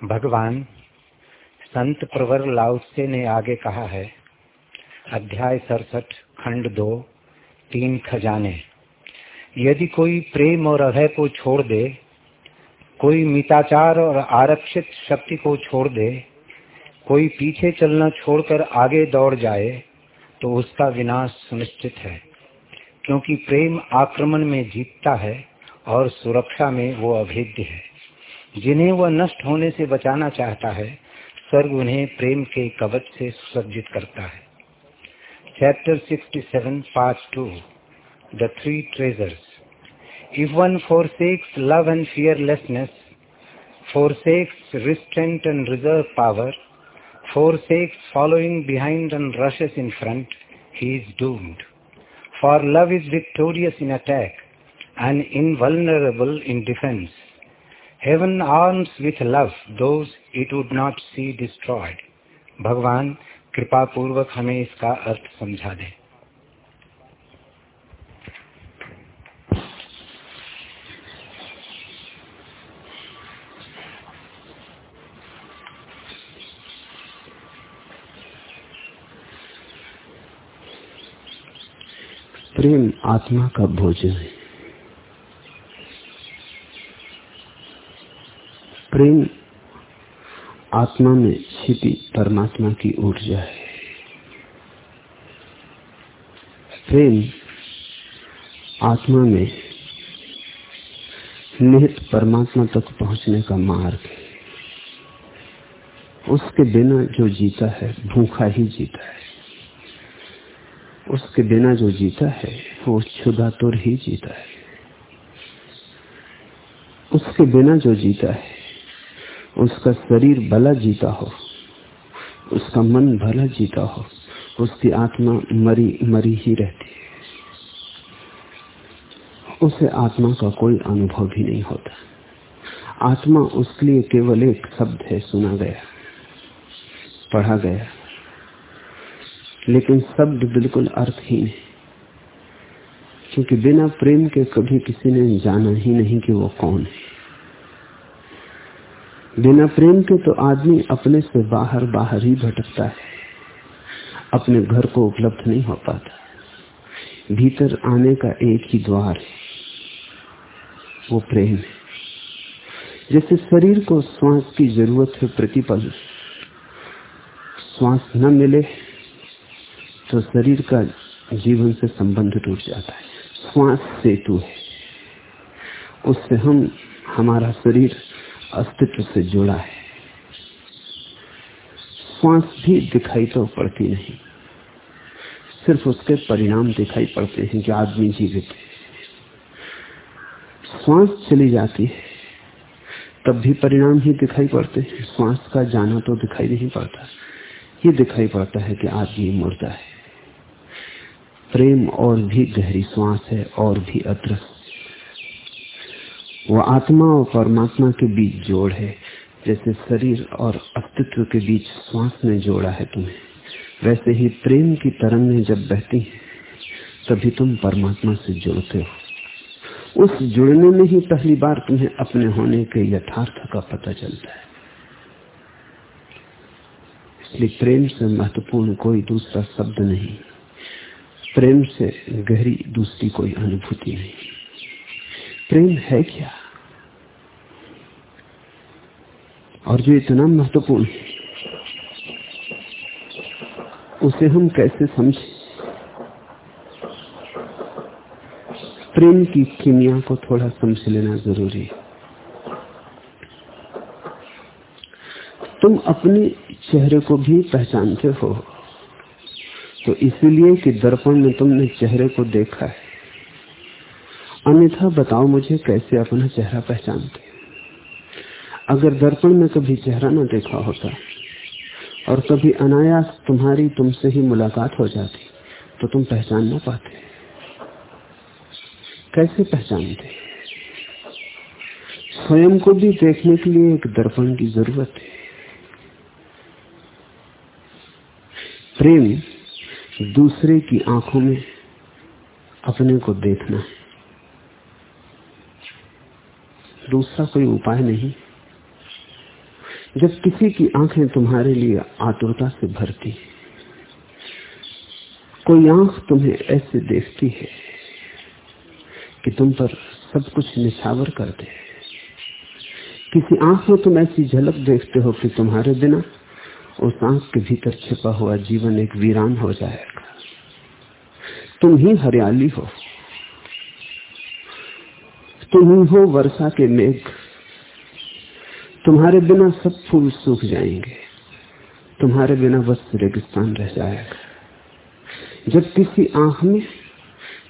भगवान संत प्रवर लाउसे ने आगे कहा है, अध्याय सड़सठ, खंड दो, तीन खजाने। यदि कोई प्रेम और अभय को छोड़ दे, कोई मिताचार और आरक्षित शक्ति को छोड़ दे, कोई पीछे चलना छोड़कर आगे दौड़ जाए तो उसका विनाश सुनिश्चित है, क्योंकि प्रेम आक्रमण में जीतता है और सुरक्षा में वो अभेद्य है। जिन्हें वह नष्ट होने से बचाना चाहता है, स्वर्ग उन्हें प्रेम के कवच से सुसज्जित करता है। Chapter 67 seven part two the three treasure if one forsakes love and fearlessness forsakes restraint and reserve power forsakes following behind and rushes in front he is doomed for love is victorious in attack and invulnerable in defence Heaven arms with love those it would not see destroyed. भगवान कृपा पूर्वक हमें इसका अर्थ समझा दें प्रेम आत्मा का भोजन है प्रेम आत्मा में छिपी परमात्मा की ऊर्जा है। प्रेम आत्मा में निहित परमात्मा तक पहुँचने का मार्ग है। उसके बिना जो जीता है, भूखा ही जीता है। उसके बिना जो जीता है, वो क्षुदातुर ही जीता है। उसके बिना जो जीता है उसका शरीर भला जीता हो। उसका मन भला जीता हो। उसकी आत्मा मरी मरी ही रहती है। उसे आत्मा का कोई अनुभव भी नहीं होता। आत्मा उसके लिए केवल एक शब्द है, सुना गया। पढ़ा गया। लेकिन शब्द बिल्कुल अर्थहीन है क्योंकि बिना प्रेम के कभी किसी ने जाना ही नहीं कि वो कौन है। बिना प्रेम के तो आदमी अपने से बाहर बाहर ही भटकता है। अपने घर को उपलब्ध नहीं हो पाता। भीतर आने का एक ही द्वार है। वो प्रेम है। जैसे शरीर को श्वास की ज़रूरत है, प्रतिपल। श्वास न मिले तो शरीर का जीवन से संबंध टूट जाता है। श्वास सेतु है। उससे हम, हमारा शरीर अस्तित्व से जुड़ा है। श्वास भी दिखाई तो पड़ती नहीं। सिर्फ़ उसके परिणाम दिखाई पड़ते हैं कि आदमी जीवित है। श्वास चली जाती है, तब भी परिणाम ही दिखाई पड़ते हैं। श्वास का जाना तो दिखाई नहीं पड़ता। ये दिखाई पड़ता है कि आदमी मुर्दा है। प्रेम और भी गहरी श्वास है और भी अदृश्य। वो आत्मा और परमात्मा के बीच जोड़ है। जैसे शरीर और अस्तित्व के बीच श्वास ने जोड़ा है तुम्हें। वैसे ही प्रेम की तरंगें जब बहती हैं, तभी तुम परमात्मा से जुड़ते हो। उस जुड़ने में ही पहली बार तुम्हें अपने होने के यथार्थ का पता चलता है। इसलिए प्रेम से महत्वपूर्ण कोई दूसरा शब्द नहीं। प्रेम से गहरी दूसरी कोई अनुभूति नहीं। प्रेम है क्या? और जो इतना महत्वपूर्ण है, उसे हम कैसे समझे? प्रेम की किमिया को थोड़ा समझ लेना ज़रूरी है। तुम अपने चेहरे को भी पहचानते हो तो इसीलिए कि दर्पण में तुमने चेहरे को देखा है। अन्यथा बताओ मुझे कैसे अपना चेहरा पहचानते? अगर दर्पण में कभी चेहरा न देखा होता और कभी अनायास तुम्हारी तुमसे ही मुलाकात हो जाती तो तुम पहचान ना पाते। कैसे पहचानते? स्वयं को भी देखने के लिए एक दर्पण की ज़रूरत है। प्रेम दूसरे की आँखों में अपने को देखना है। दूसरा कोई उपाय नहीं। जब किसी की आँखें तुम्हारे लिए आतुरता से भरती कोई आँख तुम्हें ऐसे देखती है कि तुम पर सब कुछ निछावर कर दे। किसी आँख में तुम ऐसी झलक देखते हो कि तुम्हारे बिना उस आँख के भीतर छिपा हुआ जीवन एक वीरान हो जाएगा। तुम ही हरियाली हो। तुम ही हो वर्षा के मेघ। तुम्हारे बिना सब फूल सूख जाएँगे। तुम्हारे बिना बस रेगिस्तान रह जाएगा। जब किसी आँख में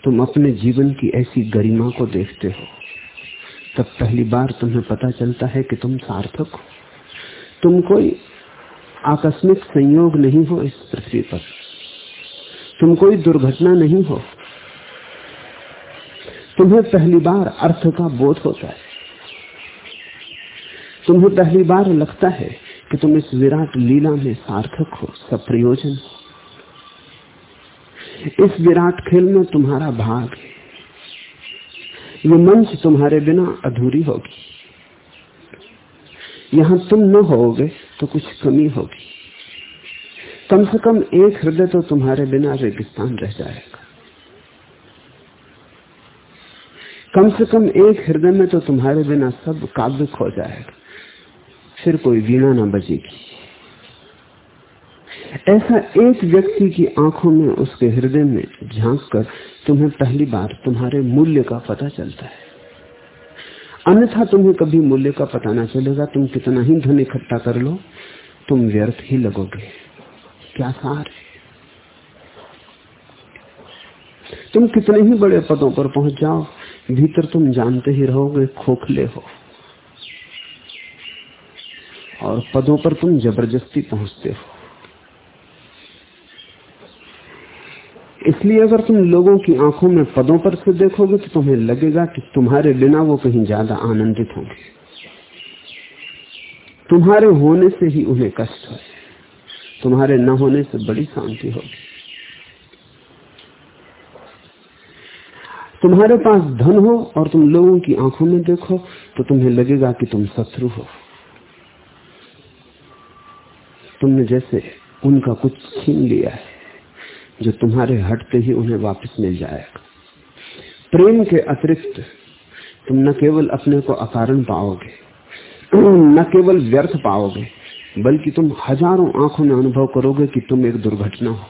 तुम अपने जीवन की ऐसी गरिमा को देखते हो, तब पहली बार तुम्हें पता चलता है कि तुम सार्थक हो। तुम कोई आकस्मिक संयोग नहीं हो इस पृथ्वी पर। तुम कोई दुर्घटना नहीं हो। तुम्हें पहली बार अर्थ का बोध होता है। तुम्हें पहली बार लगता है कि तुम इस विराट लीला में सार्थक हो सब प्रयोजन इस विराट खेल में तुम्हारा भाग है। ये मंच तुम्हारे बिना अधूरी होगी। यहाँ तुम न होगे तो कुछ कमी होगी। कम से कम एक हृदय तो तुम्हारे बिना रेगिस्तान रह जाएगा। कम से कम एक हृदय में तो तुम्हारे बिना सब काव्य खो जाएगा। फिर कोई वीणा ना बजेगी। ऐसा एक व्यक्ति की आँखों में उसके हृदय में झाँक कर तुम्हें पहली बार तुम्हारे मूल्य का पता चलता है। अन्यथा तुम्हें कभी मूल्य का पता ना चलेगा। तुम कितना ही धन इकट्ठा कर लो, तुम व्यर्थ ही लगोगे। क्या सार है? तुम कितने ही बड़े पदों पर पहुँच जाओ। भीतर तुम जानते ही रहोगे, खोखले हो। और पदों पर तुम ज़बरदस्ती पहुँचते हो। इसलिए अगर तुम लोगों की आँखों में पदों पर से देखोगे तो तुम्हें लगेगा कि तुम्हारे बिना वो कहीं ज़्यादा आनंदित होंगे। तुम्हारे होने से ही उन्हें कष्ट हो तुम्हारे न होने से बड़ी शांति होगी। तुम्हारे पास धन हो और तुम लोगों की आँखों में देखो तो तुम्हें लगेगा कि तुम शत्रु हो। तुमने जैसे उनका कुछ छीन लिया है, जो तुम्हारे हटते ही उन्हें वापस मिल जाएगा। प्रेम के अतिरिक्त तुम न केवल अपने को अकारण पाओगे, न केवल व्यर्थ पाओगे, बल्कि तुम हज़ारों आँखों में अनुभव करोगे कि तुम एक दुर्घटना हो।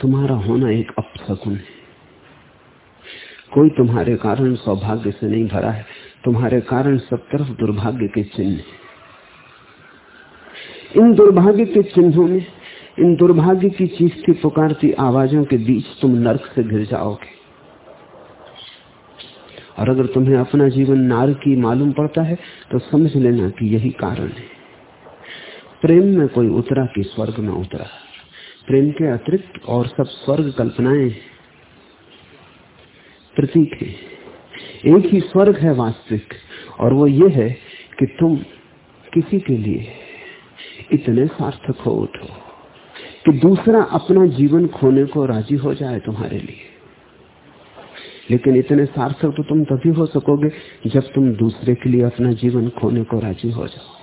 तुम्हारा होना एक अपशकुन है। कोई तुम्हारे कारण सौभाग्य से नहीं भरा है। तुम्हारे कारण सब तरफ़ दुर्भाग्य के चिन्ह इन दुर्भाग्य के चिन्हों में, इन दुर्भाग्य की चीखती पुकारती आवाजों के बीच तुम नर्क से घिर जाओगे। और अगर तुम्हें अपना जीवन नार की मालूम पड़ता है तो समझ लेना कि यही कारण है। प्रेम में कोई उतरा कि स्वर्ग में उतरा। प्रेम के अतिरिक्त और सब स्वर्ग कल्पनाएँ प्रतीक है। एक ही स्वर्ग है वास्तविक, और वो ये है कि तुम किसी के लिए इतने सार्थक हो उठो कि दूसरा अपना जीवन खोने को राज़ी हो जाए तुम्हारे लिए। लेकिन इतने सार्थक तो तुम तभी हो सकोगे जब तुम दूसरे के लिए अपना जीवन खोने को राज़ी हो जाओ।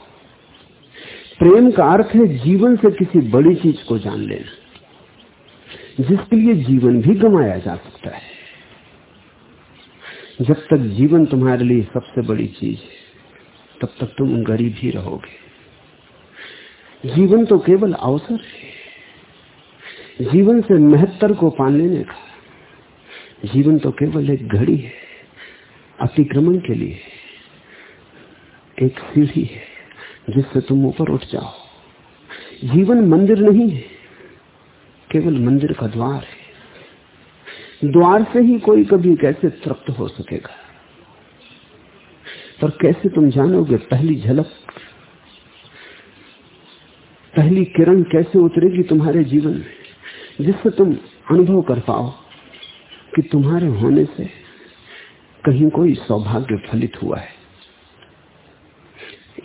प्रेम का अर्थ है जीवन से किसी बड़ी चीज़ को जान लेना, जिसके लिए जीवन भी गंवाया जा सकता है। जब तक जीवन तुम्हारे लिए सबसे बड़ी चीज़ है, तब तक तुम गरीब ही रहोगे। जीवन तो केवल अवसर है। जीवन से महत्तर को पान लेने का। जीवन तो केवल एक घड़ी है, अतिक्रमण के लिए। एक सीढ़ी है, जिससे तुम ऊपर उठ जाओ। जीवन मंदिर नहीं है, केवल मंदिर का द्वार है। द्वार से ही कोई कभी कैसे तृप्त हो सकेगा? पर कैसे तुम जानोगे पहली झलक? पहली किरण कैसे उतरेगी तुम्हारे जीवन में, जिससे तुम अनुभव कर पाओ कि तुम्हारे होने से कहीं कोई सौभाग्य फलित हुआ है?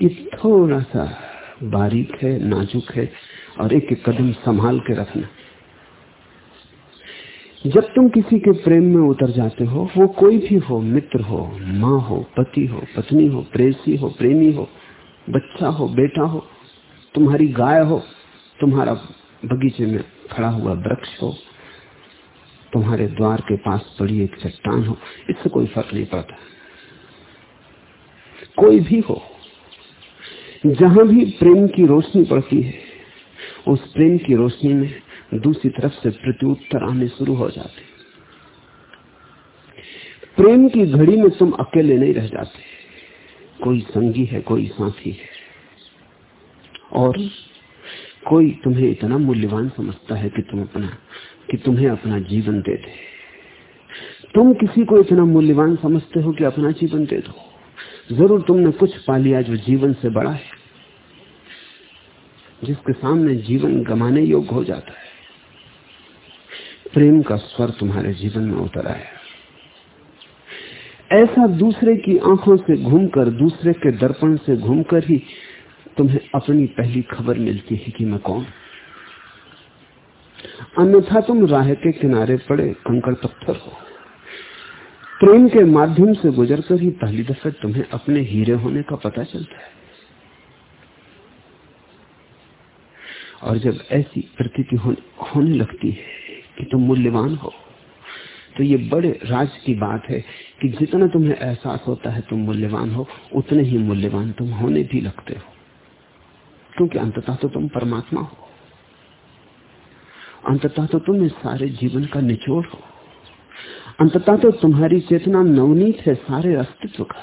ये थोड़ा सा बारीक है, नाजुक है, और एक एक कदम संभाल के रखना। जब तुम किसी के प्रेम में उतर जाते हो, वो कोई भी हो, मित्र हो, माँ हो, पति हो, पत्नी हो, प्रेसी हो, प्रेमी हो, बच्चा हो, बेटा हो, तुम्हारी गाय हो, तुम्हारा बगीचे में खड़ा हुआ वृक्ष हो, तुम्हारे द्वार के पास पड़ी एक चट्टान हो, इससे कोई फ़र्क नहीं पड़ता। कोई भी हो, जहाँ भी प्रेम की रोशनी पड़ती है, उस प्रेम की रोशनी में दूसरी तरफ़ से प्रत्युत्तर आने शुरू हो जाते प्रेम की घड़ी में तुम अकेले नहीं रह जाते। कोई संगी है, कोई साथी है। और कोई तुम्हें इतना मूल्यवान समझता है कि तुम अपना, कि तुम्हें अपना जीवन दे दे। तुम किसी को इतना मूल्यवान समझते हो कि अपना जीवन दे दो। ज़रूर तुमने कुछ पा लिया जो जीवन से बड़ा है, जिसके सामने जीवन गमाने योग्य हो जाता है। प्रेम का स्वर तुम्हारे जीवन में उतर आया। ऐसा दूसरे की आँखों से घूमकर, दूसरे के दर्पण से घूमकर ही तुम्हें अपनी पहली खबर मिलती है कि मैं कौन। अन्यथा तुम राह के किनारे पड़े कंकड़ पत्थर हो। प्रेम के माध्यम से गुजरकर ही पहली दफे तुम्हें अपने हीरे होने का पता चलता है। और जब ऐसी प्रतीति होने लगती है कि तुम मूल्यवान हो। तो ये बड़े राज की बात है कि जितना तुम्हें एहसास होता है तुम मूल्यवान हो, उतने ही मूल्यवान तुम होने भी लगते हो। क्योंकि अंततः तो तुम परमात्मा हो। अंततः तो तुम इस सारे जीवन का निचोड़ हो। अंततः तो तुम्हारी चेतना नवनीत है, सारे अस्तित्व का।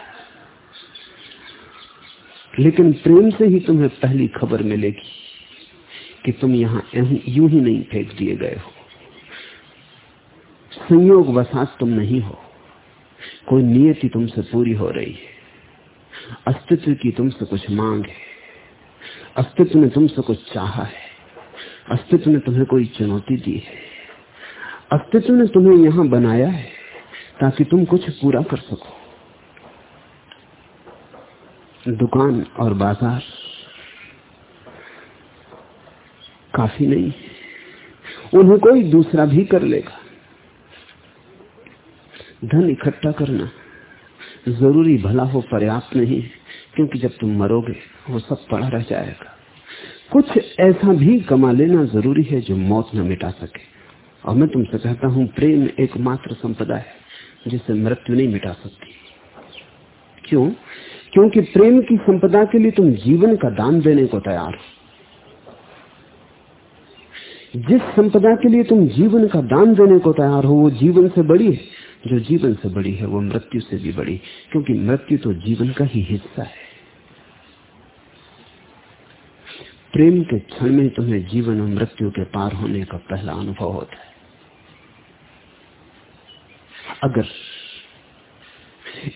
लेकिन प्रेम से ही तुम्हें पहली खबर मिलेगी कि तुम यहाँ यूँ ही नहीं फेंक दिए गए हो। संयोग वसात तुम नहीं हो। कोई नियति तुमसे पूरी हो रही है। अस्तित्व की तुमसे कुछ मांग है। अस्तित्व ने तुमसे कुछ चाहा है। अस्तित्व ने तुम्हें कोई चुनौती दी है। अस्तित्व ने तुम्हें यहाँ बनाया है ताकि तुम कुछ पूरा कर सको। दुकान और बाज़ार काफ़ी नहीं उन्हें कोई दूसरा भी कर लेगा। धन इकट्ठा करना ज़रूरी भला हो पर्याप्त नहीं, क्योंकि जब तुम मरोगे, वो सब पड़ा रह जाएगा। कुछ ऐसा भी कमा लेना ज़रूरी है जो मौत न मिटा सके। और मैं तुमसे कहता हूँ, प्रेम एकमात्र संपदा है, जिसे मृत्यु नहीं मिटा सकती। क्यों? क्योंकि प्रेम की संपदा के लिए तुम जीवन का दान देने को तैयार हो। जिस संपदा के लिए तुम जीवन का दान देने को तैयार हो, वो जीवन से बड़ी है। जो जीवन से बड़ी है, वो मृत्यु से भी बड़ी, क्योंकि मृत्यु तो जीवन का ही हिस्सा है। प्रेम के क्षण में तुम्हें जीवन और मृत्यु के पार होने का पहला अनुभव होता है। अगर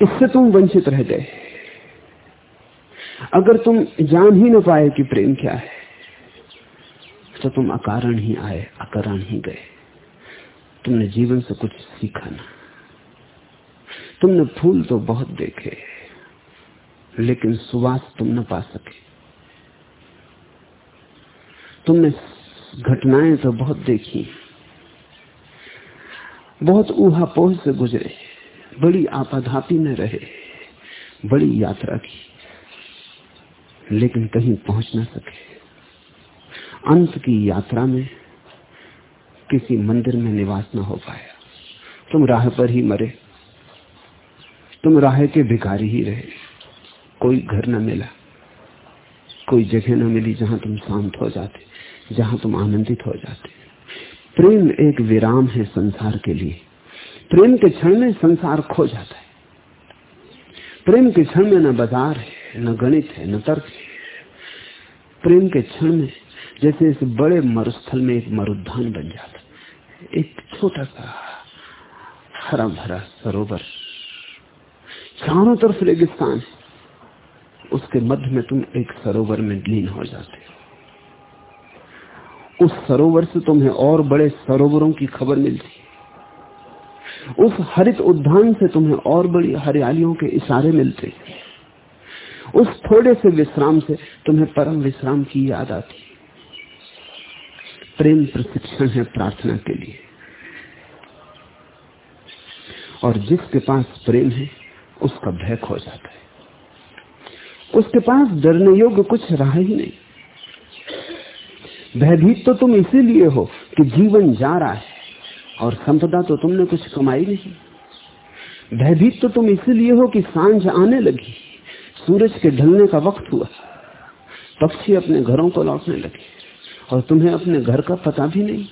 इससे तुम वंचित रह गए, अगर तुम जान ही न पाए कि प्रेम क्या है तो तुम अकारण ही आए, अकारण ही गए। तुमने जीवन से कुछ सीखा ना। तुमने फूल तो बहुत देखे, लेकिन सुवास तुम न पा सके। तुमने घटनाएँ तो बहुत देखी, बहुत ऊहा ऊहापोह से गुजरे, बड़ी आपाधापी में रहे, बड़ी यात्रा की, लेकिन कहीं पहुँच ना सके। अंत की यात्रा में किसी मंदिर में निवास न हो पाया। तुम राह पर ही मरे। तुम राह के भिखारी ही रहे। कोई घर न मिला, कोई जगह न मिली जहाँ तुम शांत हो जाते, जहाँ तुम आनंदित हो जाते। प्रेम एक विराम है संसार के लिए। प्रेम के क्षण में संसार खो जाता है। प्रेम के क्षण में न बाज़ार है, न गणित है, न तर्क है। प्रेम के क्षण में, जैसे इस बड़े मरुस्थल में एक मरुद्धान बन जाता एक छोटा सा हरा भरा सरोवर। चारों तरफ़ रेगिस्तान है। उसके मध्य में तुम एक सरोवर में लीन हो जाते हो। उस सरोवर से तुम्हें और बड़े सरोवरों की खबर मिलती उस हरित उद्यान से तुम्हें और बड़ी हरियालियों के इशारे मिलते उस थोड़े से विश्राम से तुम्हें परम विश्राम की याद आती प्रेम प्रशिक्षण है प्रार्थना के लिए। और जिसके पास प्रेम है उसका भय खो जाता है। उसके पास डरने योग्य कुछ रहा ही नहीं। भयभीत तो तुम इसीलिए हो कि जीवन जा रहा है और संपदा तो तुमने कुछ कमाई नहीं। भयभीत तो तुम इसीलिए हो कि साँझ आने लगी। सूरज के ढलने का वक्त हुआ। पक्षी अपने घरों को लौटने लगे और तुम्हें अपने घर का पता भी नहीं।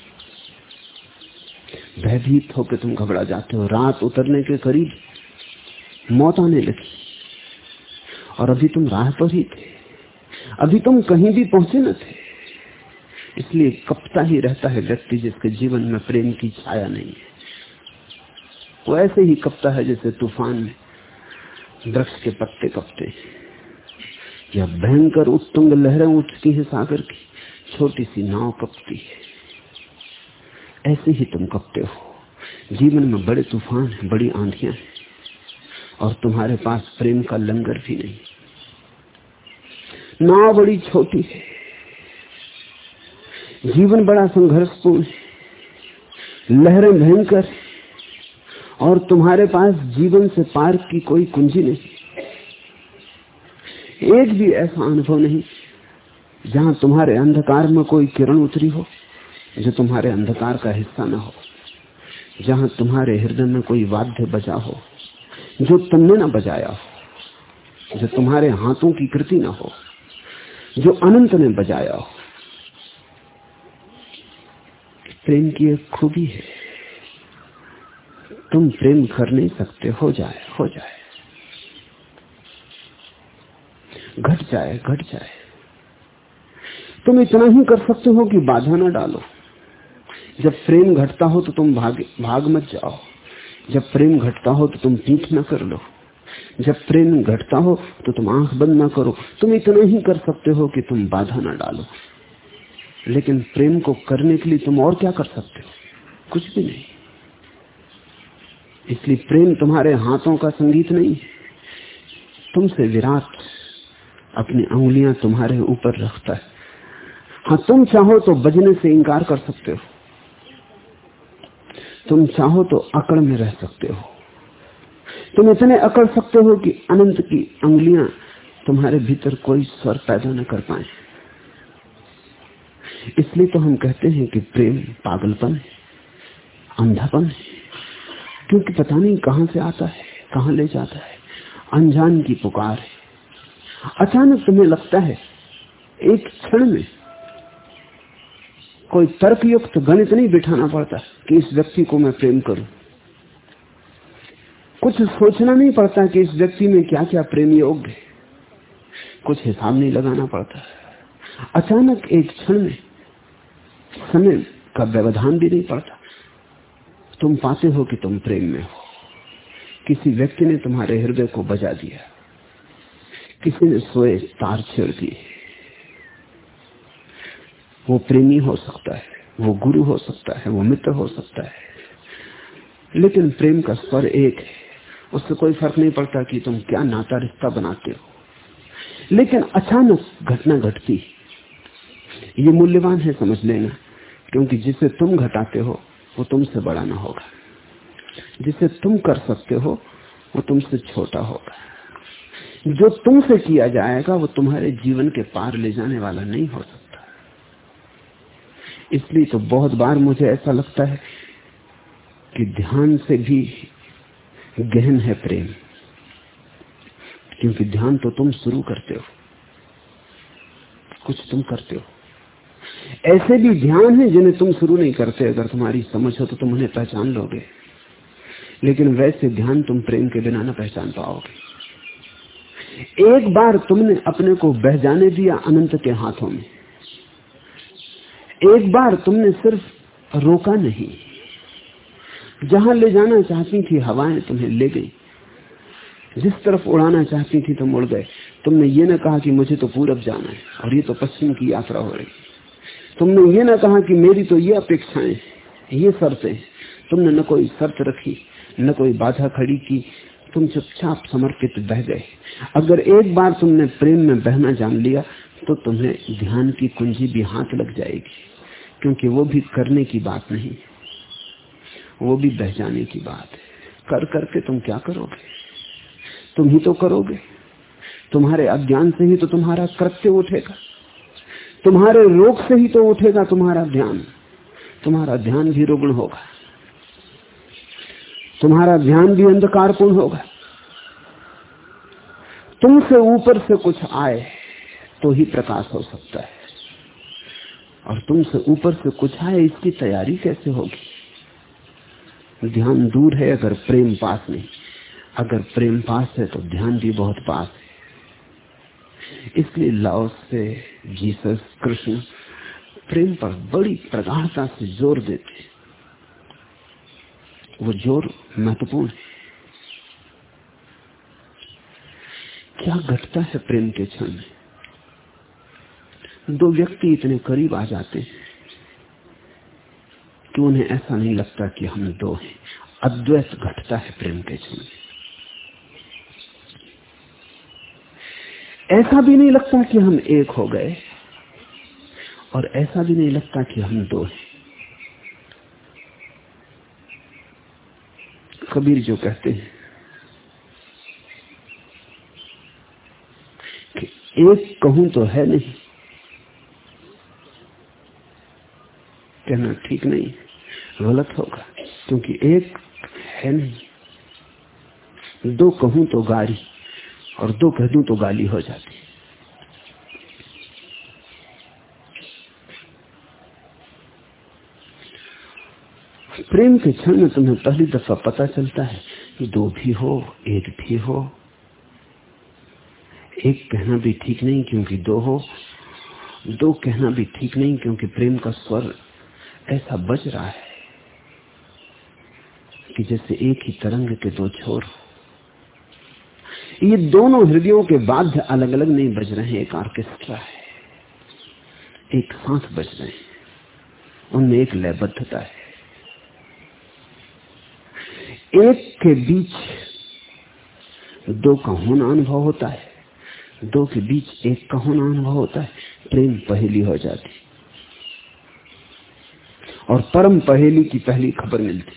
भयभीत होकर तुम घबरा जाते हो। रात उतरने के करीब मौत आने लगी। और अभी तुम राह पर ही थे। अभी तुम कहीं भी पहुँचे न थे। इसलिए कपता ही रहता है व्यक्ति जिसके जीवन में प्रेम की छाया नहीं है। वो ऐसे ही कपता है जैसे तूफ़ान में वृक्ष के पत्ते कपते या भयंकर उत्तुंग लहरें उठती है सागर की, छोटी सी नाव कपती है। ऐसे ही तुम कपते हो। जीवन में बड़े तूफ़ान है, बड़ी आंधियाँ हैं। और तुम्हारे पास प्रेम का लंगर भी नहीं। नाव बड़ी छोटी है। जीवन बड़ा संघर्षपूर्ण है। लहरें भयंकर और तुम्हारे पास जीवन से पार की कोई कुंजी नहीं। एक भी ऐसा अनुभव नहीं जहाँ तुम्हारे अंधकार में कोई किरण उतरी हो, जो तुम्हारे अंधकार का हिस्सा न हो, जहाँ तुम्हारे हृदय में कोई वाद्य बजा हो। जो तुमने ना बजाया हो जो तुम्हारे हाथों की कृति ना हो, जो अनंत ने बजाया हो, प्रेम की एक खूबी है। तुम प्रेम कर नहीं सकते, हो जाए हो जाए। घट जाए घट जाए। तुम इतना ही कर सकते हो कि बाधा ना डालो। जब प्रेम घटता हो तो तुम भाग भाग मत जाओ। जब प्रेम घटता हो तो तुम पीठ ना कर लो। जब प्रेम घटता हो तो तुम आँख बंद ना करो। तुम इतना ही कर सकते हो कि तुम बाधा ना डालो। लेकिन प्रेम को करने के लिए तुम और क्या कर सकते हो? कुछ भी नहीं। इसलिए प्रेम तुम्हारे हाथों का संगीत नहीं तुमसे विराट अपनी उंगलियाँ तुम्हारे ऊपर रखता है। हाँ तुम चाहो तो बजने से इंकार कर सकते हो। तुम चाहो तो अकड़ में रह सकते हो। तुम इतने अकड़ सकते हो कि अनंत की उंगलियाँ तुम्हारे भीतर कोई स्वर पैदा न कर पाए। इसलिए तो हम कहते हैं कि प्रेम पागलपन है, अंधापन है, क्योंकि पता नहीं कहाँ से आता है, कहाँ ले जाता है, अनजान की पुकार है। अचानक तुम्हें लगता है, एक क्षण में कोई तर्कयुक्त गणित नहीं बिठाना पड़ता कि इस व्यक्ति को मैं प्रेम करूँ। कुछ सोचना नहीं पड़ता कि इस व्यक्ति में क्या क्या प्रेम योग्य कुछ हिसाब नहीं लगाना पड़ता। अचानक एक क्षण में समय का व्यवधान भी नहीं पड़ता। तुम पाते हो कि तुम प्रेम में हो। किसी व्यक्ति ने तुम्हारे हृदय को बजा दिया। किसी ने सोए तार छेड़ दिए। वो प्रेमी हो सकता है, वो गुरु हो सकता है, वो मित्र हो सकता है। लेकिन प्रेम का स्वर एक है, उससे कोई फ़र्क नहीं पड़ता कि तुम क्या नाता रिश्ता बनाते हो। लेकिन अचानक घटना घटती ये मूल्यवान है समझ लेना, क्योंकि जिसे तुम घटाते हो, वो तुमसे बड़ा ना होगा। जिसे तुम कर सकते हो, वो तुमसे छोटा होगा। जो तुमसे किया जाएगा, वो तुम्हारे जीवन के पार ले जाने वाला नहीं हो सकता। इसलिए तो बहुत बार मुझे ऐसा लगता है कि ध्यान से भी गहन है प्रेम। क्योंकि ध्यान तो तुम शुरू करते हो। कुछ तुम करते हो। ऐसे भी ध्यान है जिन्हें तुम शुरू नहीं करते। अगर तुम्हारी समझ हो तो तुम उन्हें पहचान लोगे। लेकिन वैसे ध्यान तुम प्रेम के बिना ना पहचान पाओगे। एक बार तुमने अपने को बह जाने दिया अनंत के हाथों में। एक बार तुमने सिर्फ़ रोका नहीं। जहाँ ले जाना चाहती थी, हवाएँ तुम्हें ले गई। जिस तरफ़ उड़ाना चाहती थी, तुम उड़ गए। तुमने ये ना कहा कि मुझे तो पूरब जाना है, और ये तो पश्चिम की यात्रा हो रही। तुमने ये ना कहा कि मेरी तो ये अपेक्षाएँ ये शर्तें तुमने न कोई शर्त रखी, न कोई बाधा खड़ी की। तुम चुपचाप समर्पित बह गए। अगर एक बार तुमने प्रेम में बहना जान लिया तो तुम्हें ध्यान की कुंजी भी हाथ लग जाएगी, क्योंकि वो भी करने की बात नहीं वो भी बह जाने की बात है। कर करके तुम क्या करोगे? तुम ही तो करोगे। तुम्हारे अज्ञान से ही तो तुम्हारा कृत्य उठेगा। तुम्हारे रोग से ही तो उठेगा तुम्हारा ध्यान। तुम्हारा ध्यान भी रुग्ण होगा। तुम्हारा ध्यान भी अंधकारपूर्ण होगा। तुमसे ऊपर से कुछ आए तो ही प्रकाश हो सकता है। और तुमसे ऊपर से कुछ आए इसकी तैयारी कैसे होगी? ध्यान दूर है, अगर प्रेम पास नहीं। अगर प्रेम पास है तो ध्यान भी बहुत पास है। इसलिए लाओस से जीसस, कृष्ण, प्रेम पर बड़ी प्रगाढ़ता से ज़ोर देते वो ज़ोर महत्वपूर्ण है। क्या घटता है प्रेम के क्षण में? दो व्यक्ति इतने करीब आ जाते कि उन्हें ऐसा नहीं लगता कि हम दो हैं। अद्वैत घटता है प्रेम के क्षण में। ऐसा भी नहीं लगता कि हम एक हो गए और ऐसा भी नहीं लगता कि हम दो हैं। कबीर जो कहते हैं कि एक कहूँ तो है नहीं कहना ठीक नहीं गलत होगा। क्योंकि एक है नहीं। दो कहूँ तो गाड़ी और दो कह दू तो गाली हो जाती प्रेम के क्षण में तुम्हें पहली दफ़ा पता चलता है कि दो भी हो, एक भी हो। एक कहना भी ठीक नहीं क्योंकि दो हो। दो कहना भी ठीक नहीं क्योंकि प्रेम का स्वर ऐसा बज रहा है कि जैसे एक ही तरंग के दो छोर ये दोनों हृदयों के बाध्य अलग अलग नहीं बज रहे हैं, एक ऑर्केस्ट्रा है, एक साथ बज रहे हैं, उनमें एक लयबद्धता है। एक के बीच दो का होना अनुभव होता है, दो के बीच एक का होना अनुभव होता है, प्रेम पहली हो जाती और परम पहेली की पहली खबर मिलती।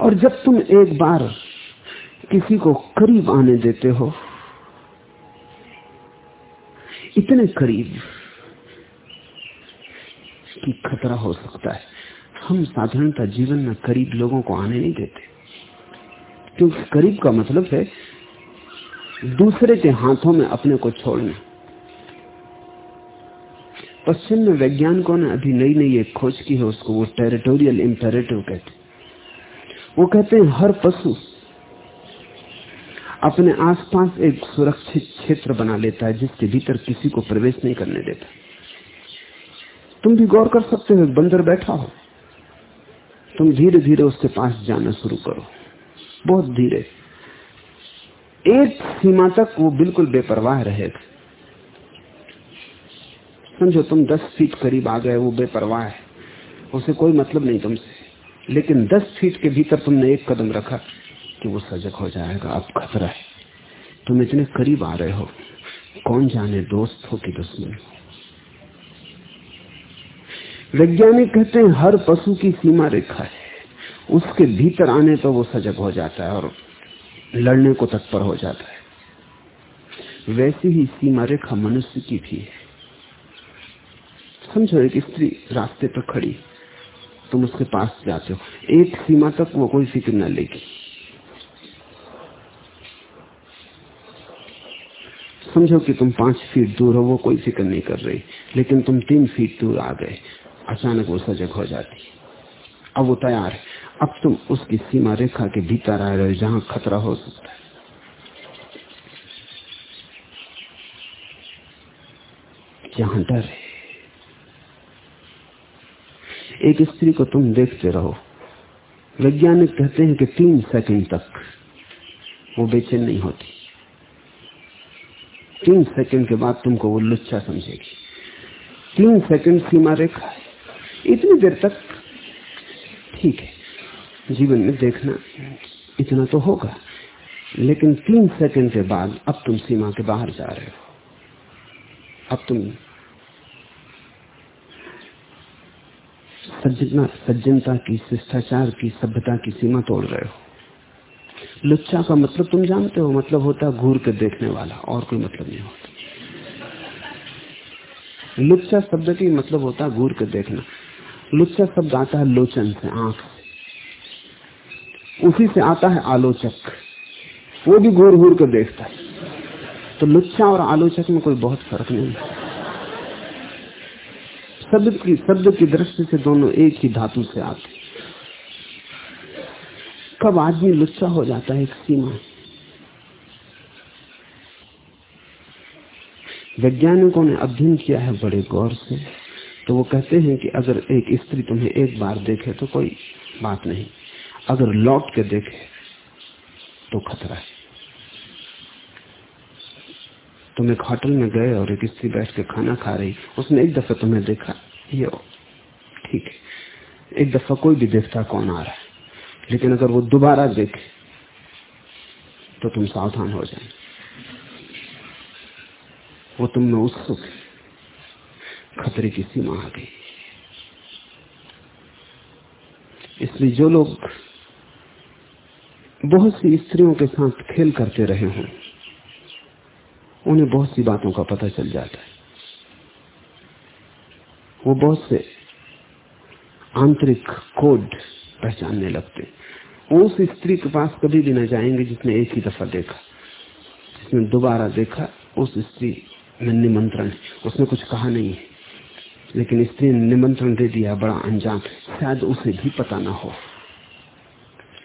और जब तुम एक बार किसी को करीब आने देते हो, इतने करीब कि खतरा हो सकता है। हम साधारणतः जीवन में करीब लोगों को आने नहीं देते। क्योंकि करीब का मतलब है दूसरे के हाथों में अपने को छोड़ना। पश्चिम में वैज्ञानिकों ने अभी नई नई एक खोज की है, उसको वो टेरिटोरियल इंपेरेटिव कहते वो कहते हैं, हर पशु अपने आसपास एक सुरक्षित क्षेत्र बना लेता है, जिसके भीतर किसी को प्रवेश नहीं करने देता। तुम भी गौर कर सकते हो बंदर बैठा हो। तुम धीरे धीरे उसके पास जाना शुरू करो। बहुत धीरे। एक सीमा तक वो बिल्कुल बेपरवाह रहेगा। समझो तुम दस फीट करीब आ गए, वो बेपरवाह है। उसे कोई मतलब नहीं तुमसे। लेकिन दस फीट के भीतर तुमने एक कदम रखा कि वो सजग हो जाएगा। अब खतरा है। तुम इतने करीब आ रहे हो। कौन जाने दोस्त हो कि दुश्मन वैज्ञानिक कहते हैं, हर पशु की सीमा रेखा है। उसके भीतर आने तो वो सजग हो जाता है और लड़ने को तत्पर हो जाता है। वैसी ही सीमा रेखा मनुष्य की भी है। समझो एक स्त्री रास्ते पर खड़ी। तुम उसके पास जाते हो। एक सीमा तक वो कोई फ़िक्र न लेगी। समझो कि तुम पाँच फीट दूर हो, वो कोई फ़िक्र नहीं कर रही। लेकिन तुम तीन फीट दूर आ गए। अचानक वो सजग हो जाती। अब वो तैयार है। अब तुम उसकी सीमा रेखा के भीतर आ रहे हो, जहाँ खतरा हो सकता है। जहाँ डर है। एक स्त्री को तुम देखते रहो। वैज्ञानिक कहते हैं कि तीन सेकंड तक वो बेचैन नहीं होती। तीन सेकंड के बाद तुमको वो लुच्चा समझेगी। तीन सेकंड सीमा रेखा इतनी देर तक ठीक है, जीवन में देखना इतना तो होगा, लेकिन तीन सेकंड के बाद अब तुम सीमा के बाहर जा रहे हो। अब तुम सज्जना, सज्जनता की, शिष्टाचार की, सभ्यता की सीमा तोड़ रहे हो। लुच्चा का मतलब तुम जानते हो मतलब होता है घूर के देखने वाला, और कोई मतलब नहीं होता। लुच्चा शब्द की मतलब होता है घूर के देखना। लुच्चा शब्द आता है लोचन से, आँख से। उसी से आता है आलोचक। वो भी घूर घूर के देखता है। तो लुच्चा और आलोचक में कोई बहुत फ़र्क नहीं है। शब्द की शब्द की दृष्टि से दोनों एक ही धातु से आते कब आदमी लुच्चा हो जाता है सीमा? वैज्ञानिकों ने अध्ययन किया है बड़े गौर से तो वो कहते हैं कि अगर एक स्त्री तुम्हें एक बार देखे तो कोई बात नहीं। अगर लौट के देखे तो खतरा है। तुम एक होटल में गए और एक स्त्री बैठ के खाना खा रही। उसने एक दफ़ा तुम्हें देखा। ये ठीक है। एक दफ़ा कोई भी देखता कौन आ रहा है। लेकिन अगर वो दोबारा देखे तो तुम सावधान हो जाए। वो तुम में उत्सुक खतरे की सीमा आ गई। इसलिए जो लोग बहुत सी स्त्रियों के साथ खेल करते रहे हों उन्हें बहुत सी बातों का पता चल जाता है। वो बहुत से आंतरिक कोड पहचानने लगते वो उस स्त्री के पास कभी भी न जाएँगे जिसने एक ही दफ़ा देखा। जिसने दोबारा देखा, उस स्त्री में निमंत्रण उसने कुछ कहा नहीं है। लेकिन स्त्री ने निमंत्रण दे दिया, बड़ा अंजाम शायद उसे भी पता ना हो।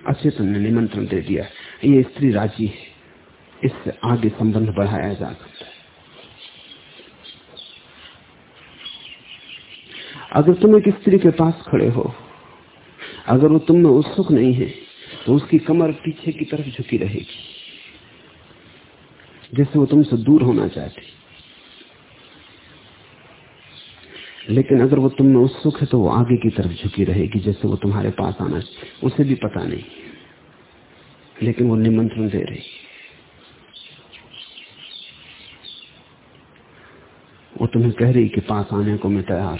अचेतन ने निमंत्रण दे दिया। ये स्त्री राज़ी है। इससे आगे संबंध बढ़ाया जा सकता है। अगर तुम एक स्त्री के पास खड़े हो, अगर वो तुम में उत्सुक नहीं है तो उसकी कमर पीछे की तरफ़ झुकी रहेगी। जैसे वो तुमसे दूर होना चाहती। लेकिन अगर वो तुम में उत्सुक है तो वो आगे की तरफ़ झुकी रहेगी, जैसे वो तुम्हारे पास आना उसे भी पता नहीं। लेकिन वो निमंत्रण दे रही वो तुम्हें कह रही कि पास आने को मैं तैयार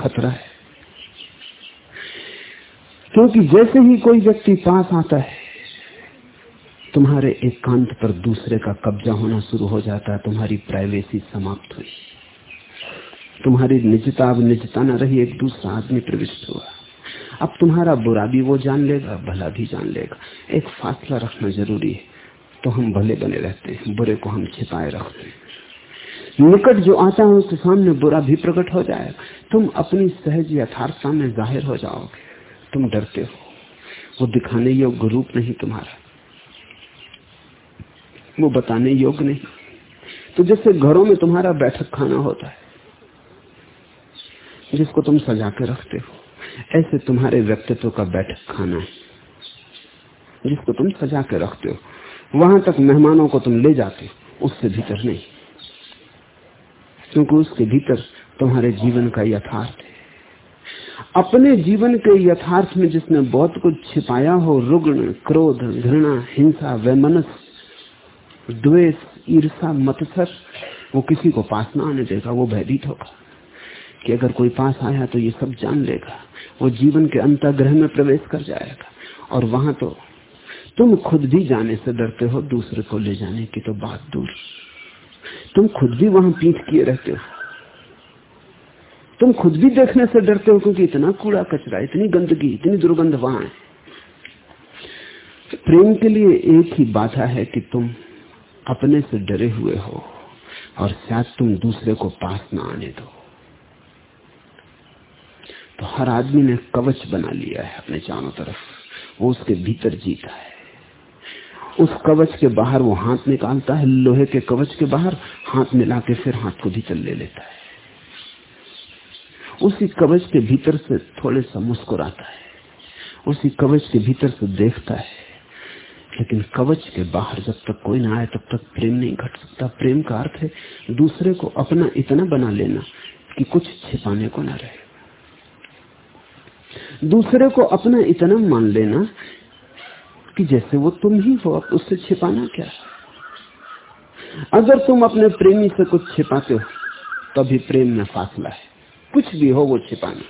खतरा है। क्योंकि जैसे ही कोई व्यक्ति पास आता है, तुम्हारे एकांत एक पर दूसरे का कब्जा होना शुरू हो जाता है, तुम्हारी प्राइवेसी समाप्त हुई। तुम्हारी निजता अब निजता न रही, एक दूसरा आदमी प्रविष्ट हुआ। अब तुम्हारा बुरा भी वो जान लेगा, भला भी जान लेगा। एक फासला रखना ज़रूरी है। तो हम भले बने रहते हैं, बुरे को हम छिपाए रखते हैं। निकट जो आता है उसके सामने बुरा भी प्रकट हो जाएगा। तुम अपनी सहज यथार्थता में ज़ाहिर हो जाओगे। तुम डरते हो। वो दिखाने योग्य रूप नहीं तुम्हारा। वो बताने योग्य नहीं। तो जैसे घरों में तुम्हारा बैठक खाना होता है, जिसको तुम सजा के रखते हो, ऐसे तुम्हारे व्यक्तित्व का बैठक खाना है, जिसको तुम सजा के रखते हो। वहाँ तक मेहमानों को तुम ले जाते हो, उससे भीतर नहीं। क्योंकि उसके भीतर तुम्हारे जीवन का यथार्थ है। अपने जीवन के यथार्थ में जिसने बहुत कुछ छिपाया हो, रुग्ण, क्रोध, घृणा, हिंसा, वैमनस, द्वेष ईर्षा मतसर, वो किसी को पास ना आने देगा, वो भयभीत होगा। कि अगर कोई पास आया तो ये सब जान लेगा, वो जीवन के अंतग्रह में प्रवेश कर जाएगा। और वहाँ तो तुम खुद भी जाने से डरते हो, दूसरे को ले जाने की तो बात दूर। तुम खुद भी वहाँ पीठ किए रहते हो। तुम खुद भी देखने से डरते हो क्योंकि इतना कूड़ा कचरा, इतनी गंदगी, इतनी दुर्गंध वहाँ है। प्रेम के लिए एक ही बाधा है कि तुम अपने से डरे हुए हो और शायद तुम दूसरे को पास ना आने दो। तो हर आदमी ने कवच बना लिया है अपने चारों तरफ़। वो उसके भीतर जीता है। उस कवच के बाहर वो हाथ निकालता है, लोहे के कवच के बाहर हाथ मिला के फिर हाथ को भीतर ले लेता है। उसी कवच के भीतर से थोड़े सा मुस्कुराता है, उसी कवच के भीतर से देखता है। लेकिन कवच के बाहर जब तक कोई ना आए, तब तक प्रेम नहीं घट सकता। प्रेम का अर्थ है दूसरे को अपना इतना बना लेना कि कुछ छिपाने को ना रहे। दूसरे को अपना इतना मान लेना कि जैसे वो तुम ही हो, अब उससे छिपाना क्या? अगर तुम अपने प्रेमी से कुछ छिपाते हो, तभी प्रेम में फासला है। कुछ भी हो, वो छिपाना।